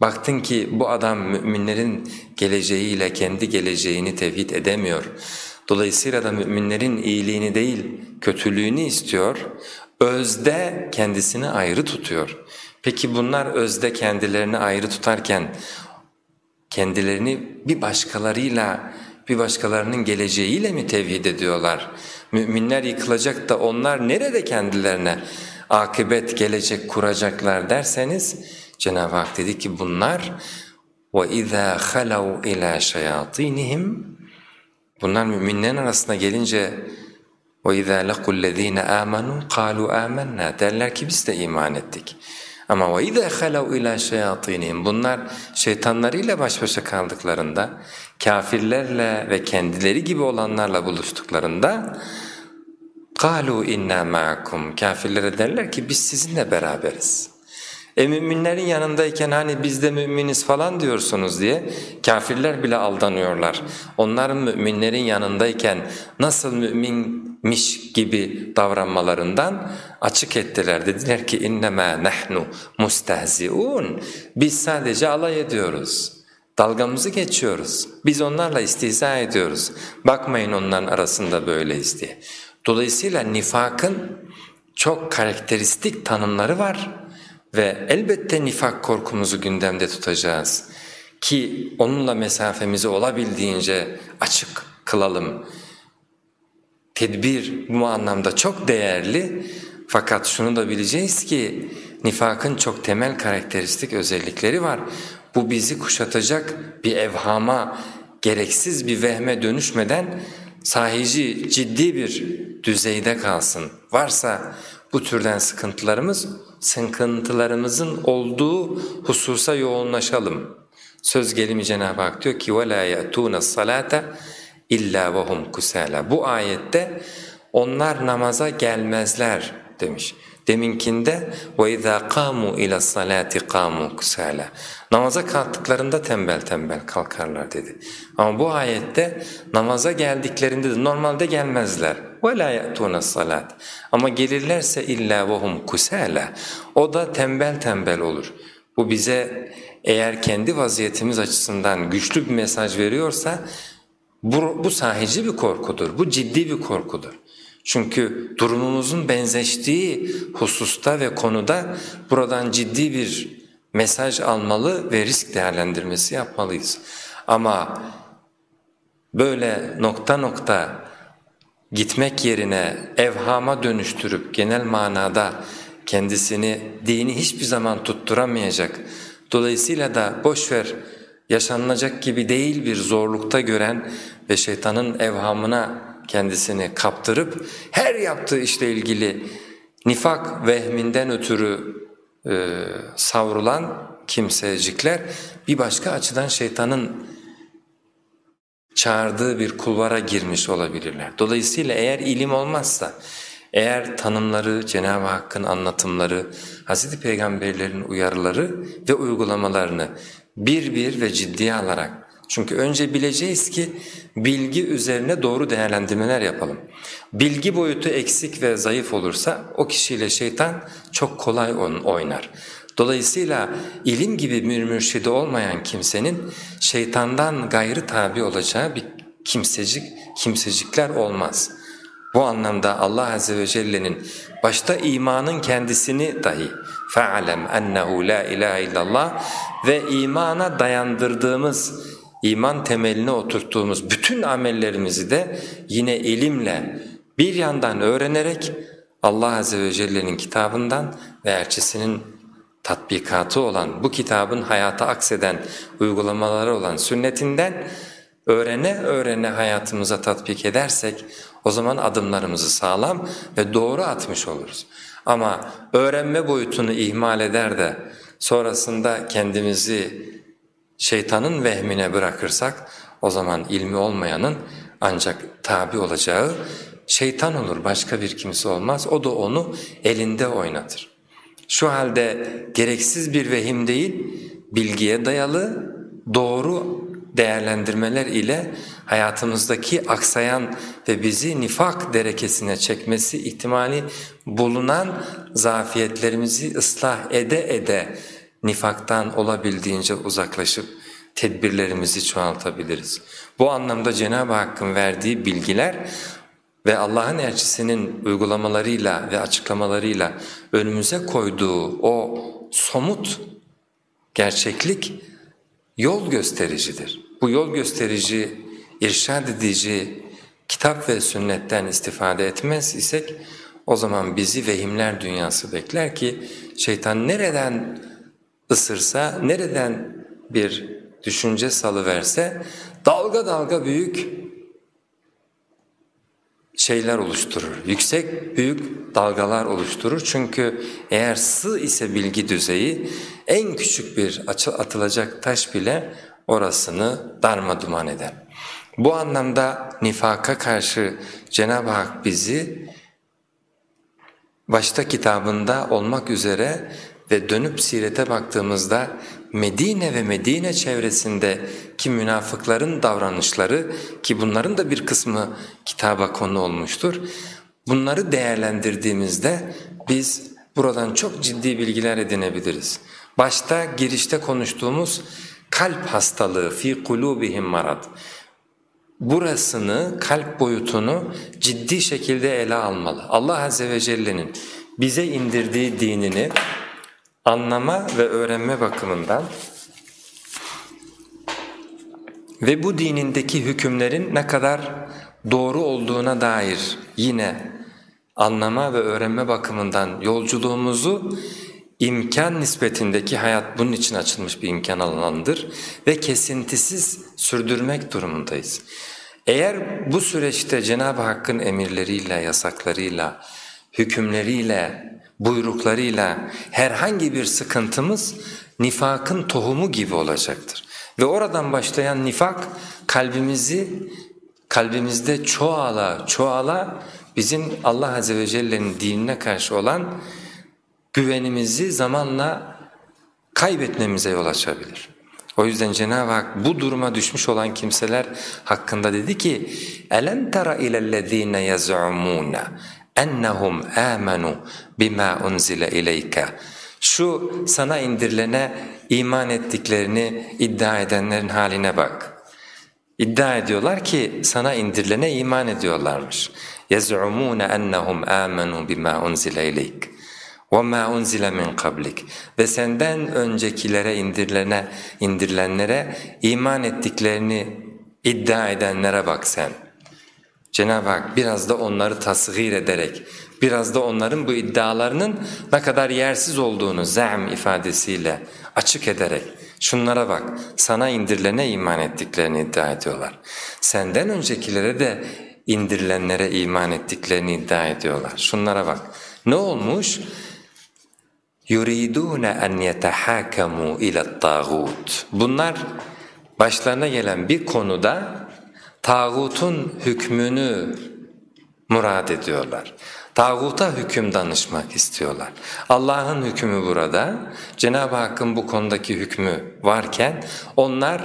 Baktın ki bu adam müminlerin geleceğiyle kendi geleceğini tevhid edemiyor. Dolayısıyla da müminlerin iyiliğini değil kötülüğünü istiyor. Özde kendisini ayrı tutuyor. Peki bunlar özde kendilerini ayrı tutarken kendilerini bir başkalarıyla, bir başkalarının geleceğiyle mi tevhid ediyorlar? Müminler yıkılacak da onlar nerede kendilerine akıbet gelecek kuracaklar derseniz Cenab-ı Hak dedi ki bunlar وَاِذَا خَلَوْا اِلَى شَيَاطِينِهِمْ Bunlar müminlerin arasına gelince وَاِذَا لَقُوا الَّذ۪ينَ آمَنُوا قَالُوا آمَنَّا derler ki biz de iman ettik. Ama وَاِذَا خَلَوْا اِلَى شَيَاطِينِهِمْ Bunlar şeytanlarıyla baş başa kaldıklarında, kafirlerle ve kendileri gibi olanlarla buluştuklarında قَالُوا اِنَّا مَعَكُمْ Kafirlere derler ki biz sizinle beraberiz. E müminlerin yanındayken hani biz de müminiz falan diyorsunuz diye kafirler bile aldanıyorlar. Onların müminlerin yanındayken nasıl müminmiş gibi davranmalarından açık ettiler. Dediler ki innema nahnu mustehziun. Biz sadece alay ediyoruz. Dalgamızı geçiyoruz. Biz onlarla istihza ediyoruz. Bakmayın onların arasında böyleyiz diye. Dolayısıyla nifakın çok karakteristik tanımları var ve elbette nifak korkumuzu gündemde tutacağız ki onunla mesafemizi olabildiğince açık kılalım. Tedbir bu anlamda çok değerli fakat şunu da bileceğiz ki nifakın çok temel karakteristik özellikleri var. Bu bizi kuşatacak bir evhama, gereksiz bir vehme dönüşmeden sahici, ciddi bir düzeyde kalsın. Varsa bu türden sıkıntılarımız, sıkıntılarımızın olduğu hususa yoğunlaşalım. Söz gelimi Cenab-ı Hak diyor ki وَلَا يَأْتُونَ الصَّلَاةَ illa vahum kusala. Bu ayette onlar namaza gelmezler demiş. Deminkinde ve izâ kâmû ilâ salâti kâmû kusâlâ. Namaza kalktıklarında tembel tembel kalkarlar dedi. Ama bu ayette namaza geldiklerinde de normalde gelmezler. Ve lâ ya'tûne salât. Ama gelirlerse illâ vehum kusâlâ. O da tembel tembel olur. Bu bize eğer kendi vaziyetimiz açısından güçlü bir mesaj veriyorsa bu, bu sahici bir korkudur, bu ciddi bir korkudur. Çünkü durumumuzun benzeştiği hususta ve konuda buradan ciddi bir mesaj almalı ve risk değerlendirmesi yapmalıyız. Ama böyle nokta nokta gitmek yerine evhama dönüştürüp genel manada kendisini dini hiçbir zaman tutturamayacak, dolayısıyla da boşver yaşanılacak gibi değil bir zorlukta gören ve şeytanın evhamına kendisini kaptırıp her yaptığı işle ilgili nifak vehminden ötürü e, savrulan kimsecikler bir başka açıdan şeytanın çağırdığı bir kulvara girmiş olabilirler. Dolayısıyla eğer ilim olmazsa, eğer tanımları, Cenab-ı Hakk'ın anlatımları, Hz. Peygamberlerin uyarıları ve uygulamalarını bir bir ve ciddiye alarak çünkü önce bileceğiz ki bilgi üzerine doğru değerlendirmeler yapalım. Bilgi boyutu eksik ve zayıf olursa o kişiyle şeytan çok kolay oynar. Dolayısıyla ilim gibi bir mürşidi olmayan kimsenin şeytandan gayrı tabi olacağı bir kimsecik, kimsecikler olmaz. Bu anlamda Allah Azze ve Celle'nin başta imanın kendisini dahi فَعَلَمْ اَنَّهُ لَا اِلَٰهِ illallah ve imana dayandırdığımız, iman temeline oturttuğumuz bütün amellerimizi de yine ilimle bir yandan öğrenerek Allah Azze ve Celle'nin kitabından ve elçisinin tatbikatı olan, bu kitabın hayata akseden uygulamaları olan sünnetinden öğrene öğrene hayatımıza tatbik edersek o zaman adımlarımızı sağlam ve doğru atmış oluruz. Ama öğrenme boyutunu ihmal eder de sonrasında kendimizi şeytanın vehmine bırakırsak o zaman ilmi olmayanın ancak tabi olacağı şeytan olur başka bir kimse olmaz o da onu elinde oynatır. Şu halde gereksiz bir vehim değil bilgiye dayalı doğru değerlendirmeler ile hayatımızdaki aksayan ve bizi nifak derekesine çekmesi ihtimali bulunan zafiyetlerimizi ıslah ede ede nifaktan olabildiğince uzaklaşıp tedbirlerimizi çoğaltabiliriz. Bu anlamda Cenab-ı Hakk'ın verdiği bilgiler ve Allah'ın elçisinin uygulamalarıyla ve açıklamalarıyla önümüze koyduğu o somut gerçeklik yol göstericidir. Bu yol gösterici, irşad edici kitap ve sünnetten istifade etmez isek o zaman bizi vehimler dünyası bekler ki şeytan nereden ısırsa, nereden bir düşünce salıverse dalga dalga büyük şeyler oluşturur. Yüksek büyük dalgalar oluşturur. Çünkü eğer sığ ise bilgi düzeyi en küçük bir atılacak taş bile orasını darma duman eder. Bu anlamda nifaka karşı Cenab-ı Hak bizi başta kitabında olmak üzere ve dönüp sirete baktığımızda Medine ve Medine çevresindeki münafıkların davranışları ki bunların da bir kısmı kitaba konu olmuştur. Bunları değerlendirdiğimizde biz buradan çok ciddi bilgiler edinebiliriz. Başta girişte konuştuğumuz kalp hastalığı fi kulubihim marad. Burasını, kalp boyutunu ciddi şekilde ele almalı. Allah Azze ve Celle'nin bize indirdiği dinini anlama ve öğrenme bakımından ve bu dinindeki hükümlerin ne kadar doğru olduğuna dair yine anlama ve öğrenme bakımından yolculuğumuzu imkan nispetindeki hayat bunun için açılmış bir imkan alanıdır ve kesintisiz sürdürmek durumundayız. Eğer bu süreçte Cenab-ı Hakk'ın emirleriyle, yasaklarıyla, hükümleriyle, buyruklarıyla herhangi bir sıkıntımız nifakın tohumu gibi olacaktır. Ve oradan başlayan nifak kalbimizi kalbimizde çoğala çoğala bizim Allah Azze ve Celle'nin dinine karşı olan güvenimizi zamanla kaybetmemize yol açabilir. O yüzden Cenab-ı Hak bu duruma düşmüş olan kimseler hakkında dedi ki أَلَمْ تَرَ إِلَى الَّذ۪ينَ يَزْعُمُونَ ennehum amenu bima unzile ileyke. Şu sana indirilene iman ettiklerini iddia edenlerin haline bak. İddia ediyorlar ki sana indirilene iman ediyorlarmış. يَزْعُمُونَ اَنَّهُمْ آمَنُوا بِمَا اُنْزِلَ اِلَيْكَ وَمَا اُنْزِلَ مِنْ قَبْلِكَ Ve senden öncekilere indirilene, indirilenlere iman ettiklerini iddia edenlere bak sen. Cenab-ı Hak biraz da onları tasgir ederek, biraz da onların bu iddialarının ne kadar yersiz olduğunu zem ifadesiyle açık ederek şunlara bak sana indirilene iman ettiklerini iddia ediyorlar. Senden öncekilere de indirilenlere iman ettiklerini iddia ediyorlar. Şunlara bak ne olmuş? Yuridun en yetehakamu ila tağut. Bunlar başlarına gelen bir konuda tağutun hükmünü murad ediyorlar. Tağuta hüküm danışmak istiyorlar. Allah'ın hükmü burada, Cenab-ı Hakk'ın bu konudaki hükmü varken onlar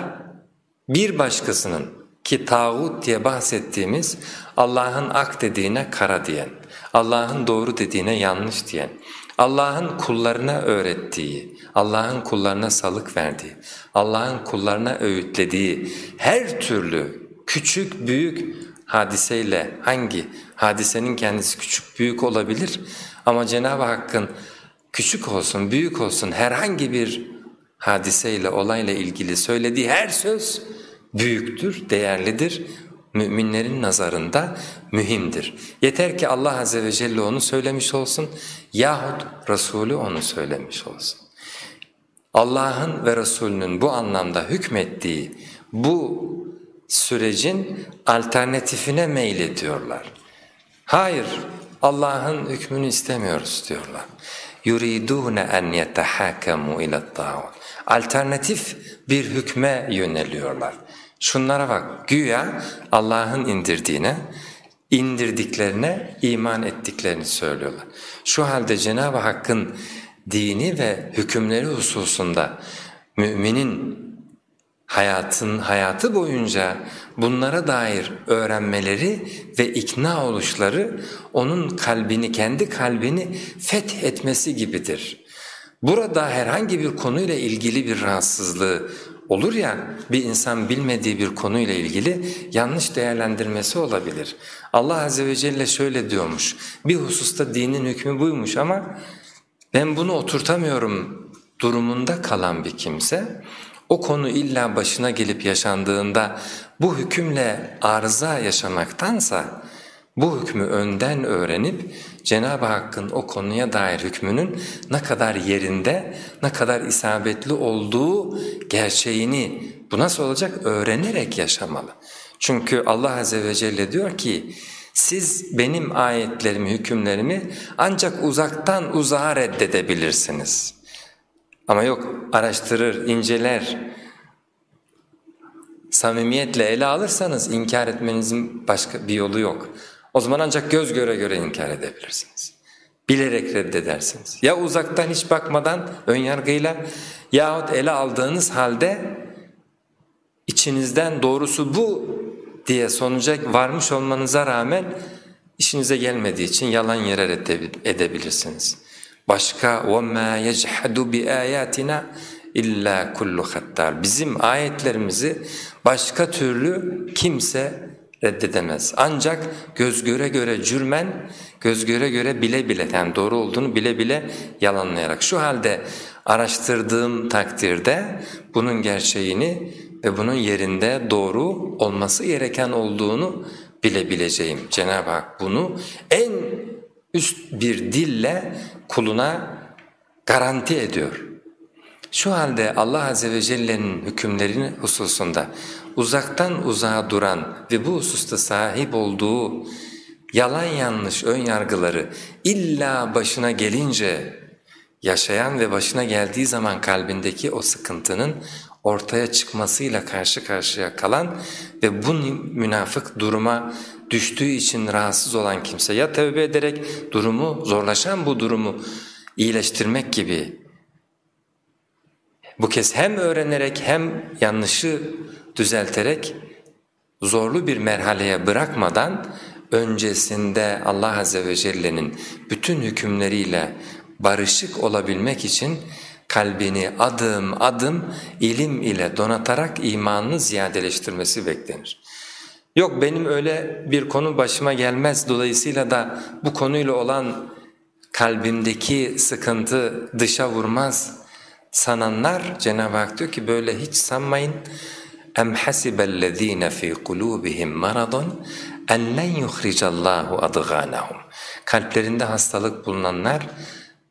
bir başkasının ki tağut diye bahsettiğimiz Allah'ın ak dediğine kara diyen, Allah'ın doğru dediğine yanlış diyen, Allah'ın kullarına öğrettiği, Allah'ın kullarına salık verdiği, Allah'ın kullarına öğütlediği her türlü küçük büyük hadiseyle hangi hadisenin kendisi küçük büyük olabilir? Ama Cenab-ı Hakk'ın küçük olsun büyük olsun herhangi bir hadiseyle olayla ilgili söylediği her söz büyüktür, değerlidir, müminlerin nazarında mühimdir. Yeter ki Allah Azze ve Celle onu söylemiş olsun yahut Resulü onu söylemiş olsun. Allah'ın ve Resulünün bu anlamda hükmettiği bu sürecin alternatifine meylediyorlar. Hayır, Allah'ın hükmünü istemiyoruz diyorlar. يُرِيدُونَ اَنْ يَتَحَاكَمُوا اِلَى الطَّاغُونَ Alternatif bir hükme yöneliyorlar. Şunlara bak, güya Allah'ın indirdiğine, indirdiklerine iman ettiklerini söylüyorlar. Şu halde Cenab-ı Hakk'ın dini ve hükümleri hususunda müminin hayatın hayatı boyunca bunlara dair öğrenmeleri ve ikna oluşları onun kalbini, kendi kalbini fethetmesi gibidir. Burada herhangi bir konuyla ilgili bir rahatsızlığı olur ya bir insan bilmediği bir konuyla ilgili yanlış değerlendirmesi olabilir. Allah Azze ve Celle şöyle diyormuş bir hususta dinin hükmü buymuş ama ben bunu oturtamıyorum durumunda kalan bir kimse o konu illa başına gelip yaşandığında bu hükümle arıza yaşamaktansa bu hükmü önden öğrenip Cenab-ı Hakk'ın o konuya dair hükmünün ne kadar yerinde, ne kadar isabetli olduğu gerçeğini bu nasıl olacak öğrenerek yaşamalı. Çünkü Allah Azze ve Celle diyor ki siz benim ayetlerimi, hükümlerimi ancak uzaktan uzağa reddedebilirsiniz. Ama yok araştırır, inceler, samimiyetle ele alırsanız inkar etmenizin başka bir yolu yok. O zaman ancak göz göre göre inkar edebilirsiniz. Bilerek reddedersiniz. Ya uzaktan hiç bakmadan önyargıyla yahut ele aldığınız halde içinizden doğrusu bu diye sonuca varmış olmanıza rağmen işinize gelmediği için yalan yere reddedebilirsiniz. Başka وَمَا يَجْحَدُ بِآيَاتِنَا illa kullu hattar. Bizim ayetlerimizi başka türlü kimse reddedemez. Ancak göz göre göre cürmen, göz göre göre bile bile yani doğru olduğunu bile bile yalanlayarak. Şu halde araştırdığım takdirde bunun gerçeğini ve bunun yerinde doğru olması gereken olduğunu bilebileceğim. Cenab-ı Hak bunu en üst bir dille kuluna garanti ediyor. Şu halde Allah Azze ve Celle'nin hükümlerinin hususunda uzaktan uzağa duran ve bu hususta sahip olduğu yalan yanlış ön yargıları illa başına gelince yaşayan ve başına geldiği zaman kalbindeki o sıkıntının ortaya çıkmasıyla karşı karşıya kalan ve bu münafık duruma düştüğü için rahatsız olan kimse ya tövbe ederek durumu zorlaşan bu durumu iyileştirmek gibi bu kez hem öğrenerek hem yanlışı düzelterek zorlu bir merhaleye bırakmadan öncesinde Allah Azze ve Celle'nin bütün hükümleriyle barışık olabilmek için kalbini adım adım ilim ile donatarak imanını ziyadeleştirmesi beklenir. Yok benim öyle bir konu başıma gelmez dolayısıyla da bu konuyla olan kalbimdeki sıkıntı dışa vurmaz sananlar Cenab-ı Hak diyor ki böyle hiç sanmayın. اَمْ حَسِبَ الَّذ۪ينَ ف۪ي قُلُوبِهِمْ مَرَضٌ اَنْ لَنْ يُخْرِجَ اللّٰهُ أَضْغَانَهُمْ Kalplerinde hastalık bulunanlar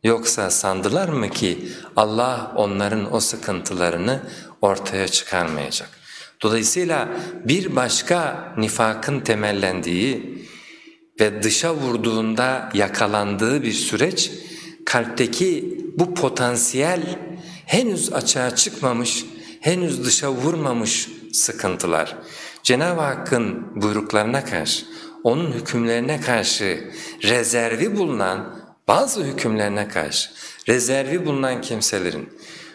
yoksa sandılar mı ki Allah onların o sıkıntılarını ortaya çıkarmayacak. Dolayısıyla bir başka nifakın temellendiği ve dışa vurduğunda yakalandığı bir süreç kalpteki bu potansiyel henüz açığa çıkmamış, henüz dışa vurmamış sıkıntılar. Cenab-ı Hakk'ın buyruklarına karşı, onun hükümlerine karşı rezervi bulunan bazı hükümlerine karşı rezervi bulunan kimselerin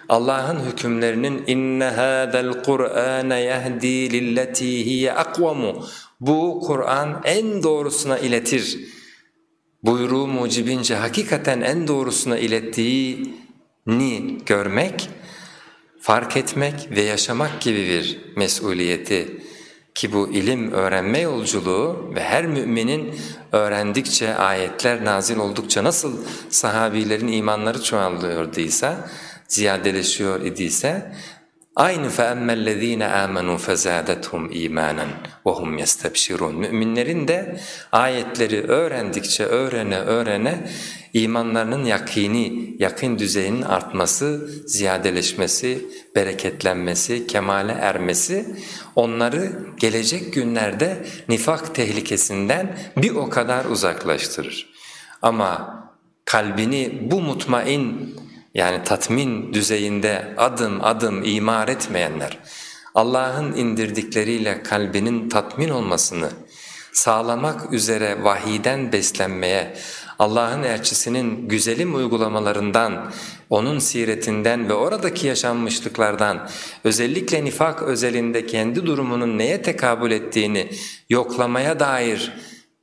Allah'ın hükümlerinin inne hadal Kur'an yehdi lilleti hiye akvamu bu Kur'an en doğrusuna iletir buyruğu mucibince hakikaten en doğrusuna ilettiğini görmek, fark etmek ve yaşamak gibi bir mesuliyeti ki bu ilim öğrenme yolculuğu ve her müminin öğrendikçe, ayetler nazil oldukça nasıl sahabilerin imanları çoğalıyorduysa, ziyadeleşiyor idiyse, Aynı فَاَمَّا الَّذ۪ينَ آمَنُوا فَزَادَتْهُمْ اِيمَانًا وَهُمْ يَسْتَبْشِرُونَ Müminlerin de ayetleri öğrendikçe öğrene öğrene imanlarının yakini, yakın düzeyinin artması, ziyadeleşmesi, bereketlenmesi, kemale ermesi onları gelecek günlerde nifak tehlikesinden bir o kadar uzaklaştırır. Ama kalbini bu mutmain yani tatmin düzeyinde adım adım imar etmeyenler, Allah'ın indirdikleriyle kalbinin tatmin olmasını sağlamak üzere vahiden beslenmeye, Allah'ın elçisinin güzelim uygulamalarından, onun siretinden ve oradaki yaşanmışlıklardan, özellikle nifak özelinde kendi durumunun neye tekabül ettiğini yoklamaya dair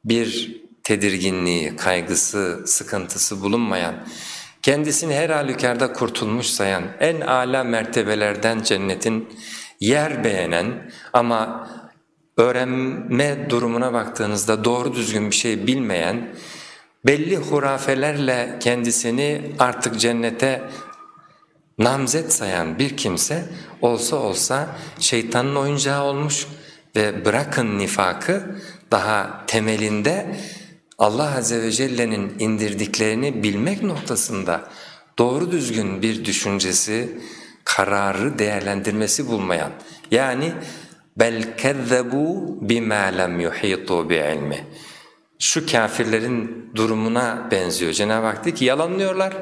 bir tedirginliği, kaygısı, sıkıntısı bulunmayan, kendisini her halükarda kurtulmuş sayan, en âlâ mertebelerden cennetin yer beğenen ama öğrenme durumuna baktığınızda doğru düzgün bir şey bilmeyen, belli hurafelerle kendisini artık cennete namzet sayan bir kimse olsa olsa şeytanın oyuncağı olmuş ve bırakın nifakı daha temelinde Allah Azze ve Celle'nin indirdiklerini bilmek noktasında doğru düzgün bir düşüncesi, kararı değerlendirmesi bulmayan yani bel kezzebu bima lem yuhitu bi'ilmi şu kafirlerin durumuna benziyor. Cenab-ı Hak diyor ki yalanlıyorlar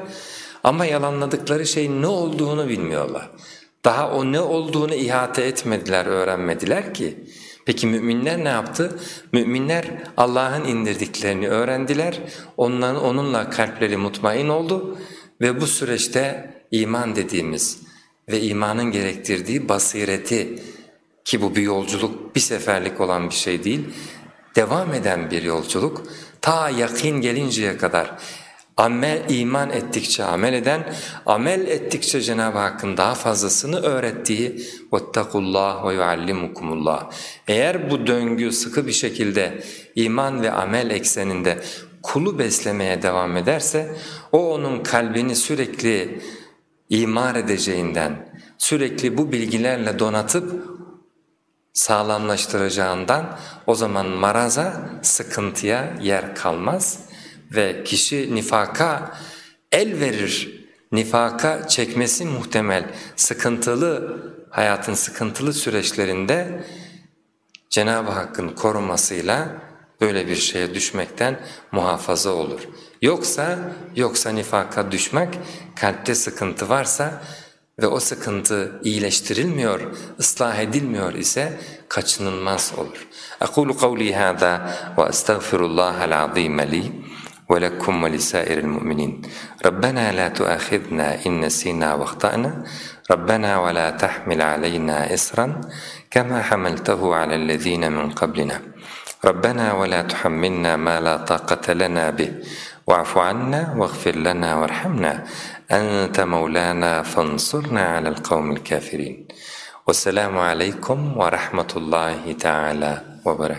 ama yalanladıkları şey ne olduğunu bilmiyorlar. Daha o ne olduğunu ihate etmediler, öğrenmediler ki. Peki müminler ne yaptı? Müminler Allah'ın indirdiklerini öğrendiler, onların, onunla kalpleri mutmain oldu ve bu süreçte iman dediğimiz ve imanın gerektirdiği basireti ki bu bir yolculuk, bir seferlik olan bir şey değil, devam eden bir yolculuk, ta yakin gelinceye kadar amel iman ettikçe amel eden, amel ettikçe Cenab-ı Hakk'ın daha fazlasını öğrettiği وَاتَّقُوا اللّٰهِ وَيُعَلِّمُكُمُ اللّٰهِ Eğer bu döngü sıkı bir şekilde iman ve amel ekseninde kulu beslemeye devam ederse, o onun kalbini sürekli imar edeceğinden, sürekli bu bilgilerle donatıp sağlamlaştıracağından o zaman maraza, sıkıntıya yer kalmaz ve kişi nifaka el verir, nifaka çekmesi muhtemel sıkıntılı hayatın sıkıntılı süreçlerinde Cenab-ı Hakk'ın korumasıyla böyle bir şeye düşmekten muhafaza olur. Yoksa yoksa nifaka düşmek kalpte sıkıntı varsa ve o sıkıntı iyileştirilmiyor, ıslah edilmiyor ise kaçınılmaz olur. أقول قولي هذا وأستغفر الله العظيم لي ولكم ولسائر المؤمنين. ربنا لا تؤاخذنا إن نسينا واخطأنا. ربنا ولا تحمل علينا إسرا كما حملته على الذين من قبلنا. ربنا ولا تحملنا ما لا طاقة لنا به. واعف عنا واغفر لنا وارحمنا. أنت مولانا فانصرنا على القوم الكافرين. والسلام عليكم ورحمة الله تعالى وبركاته.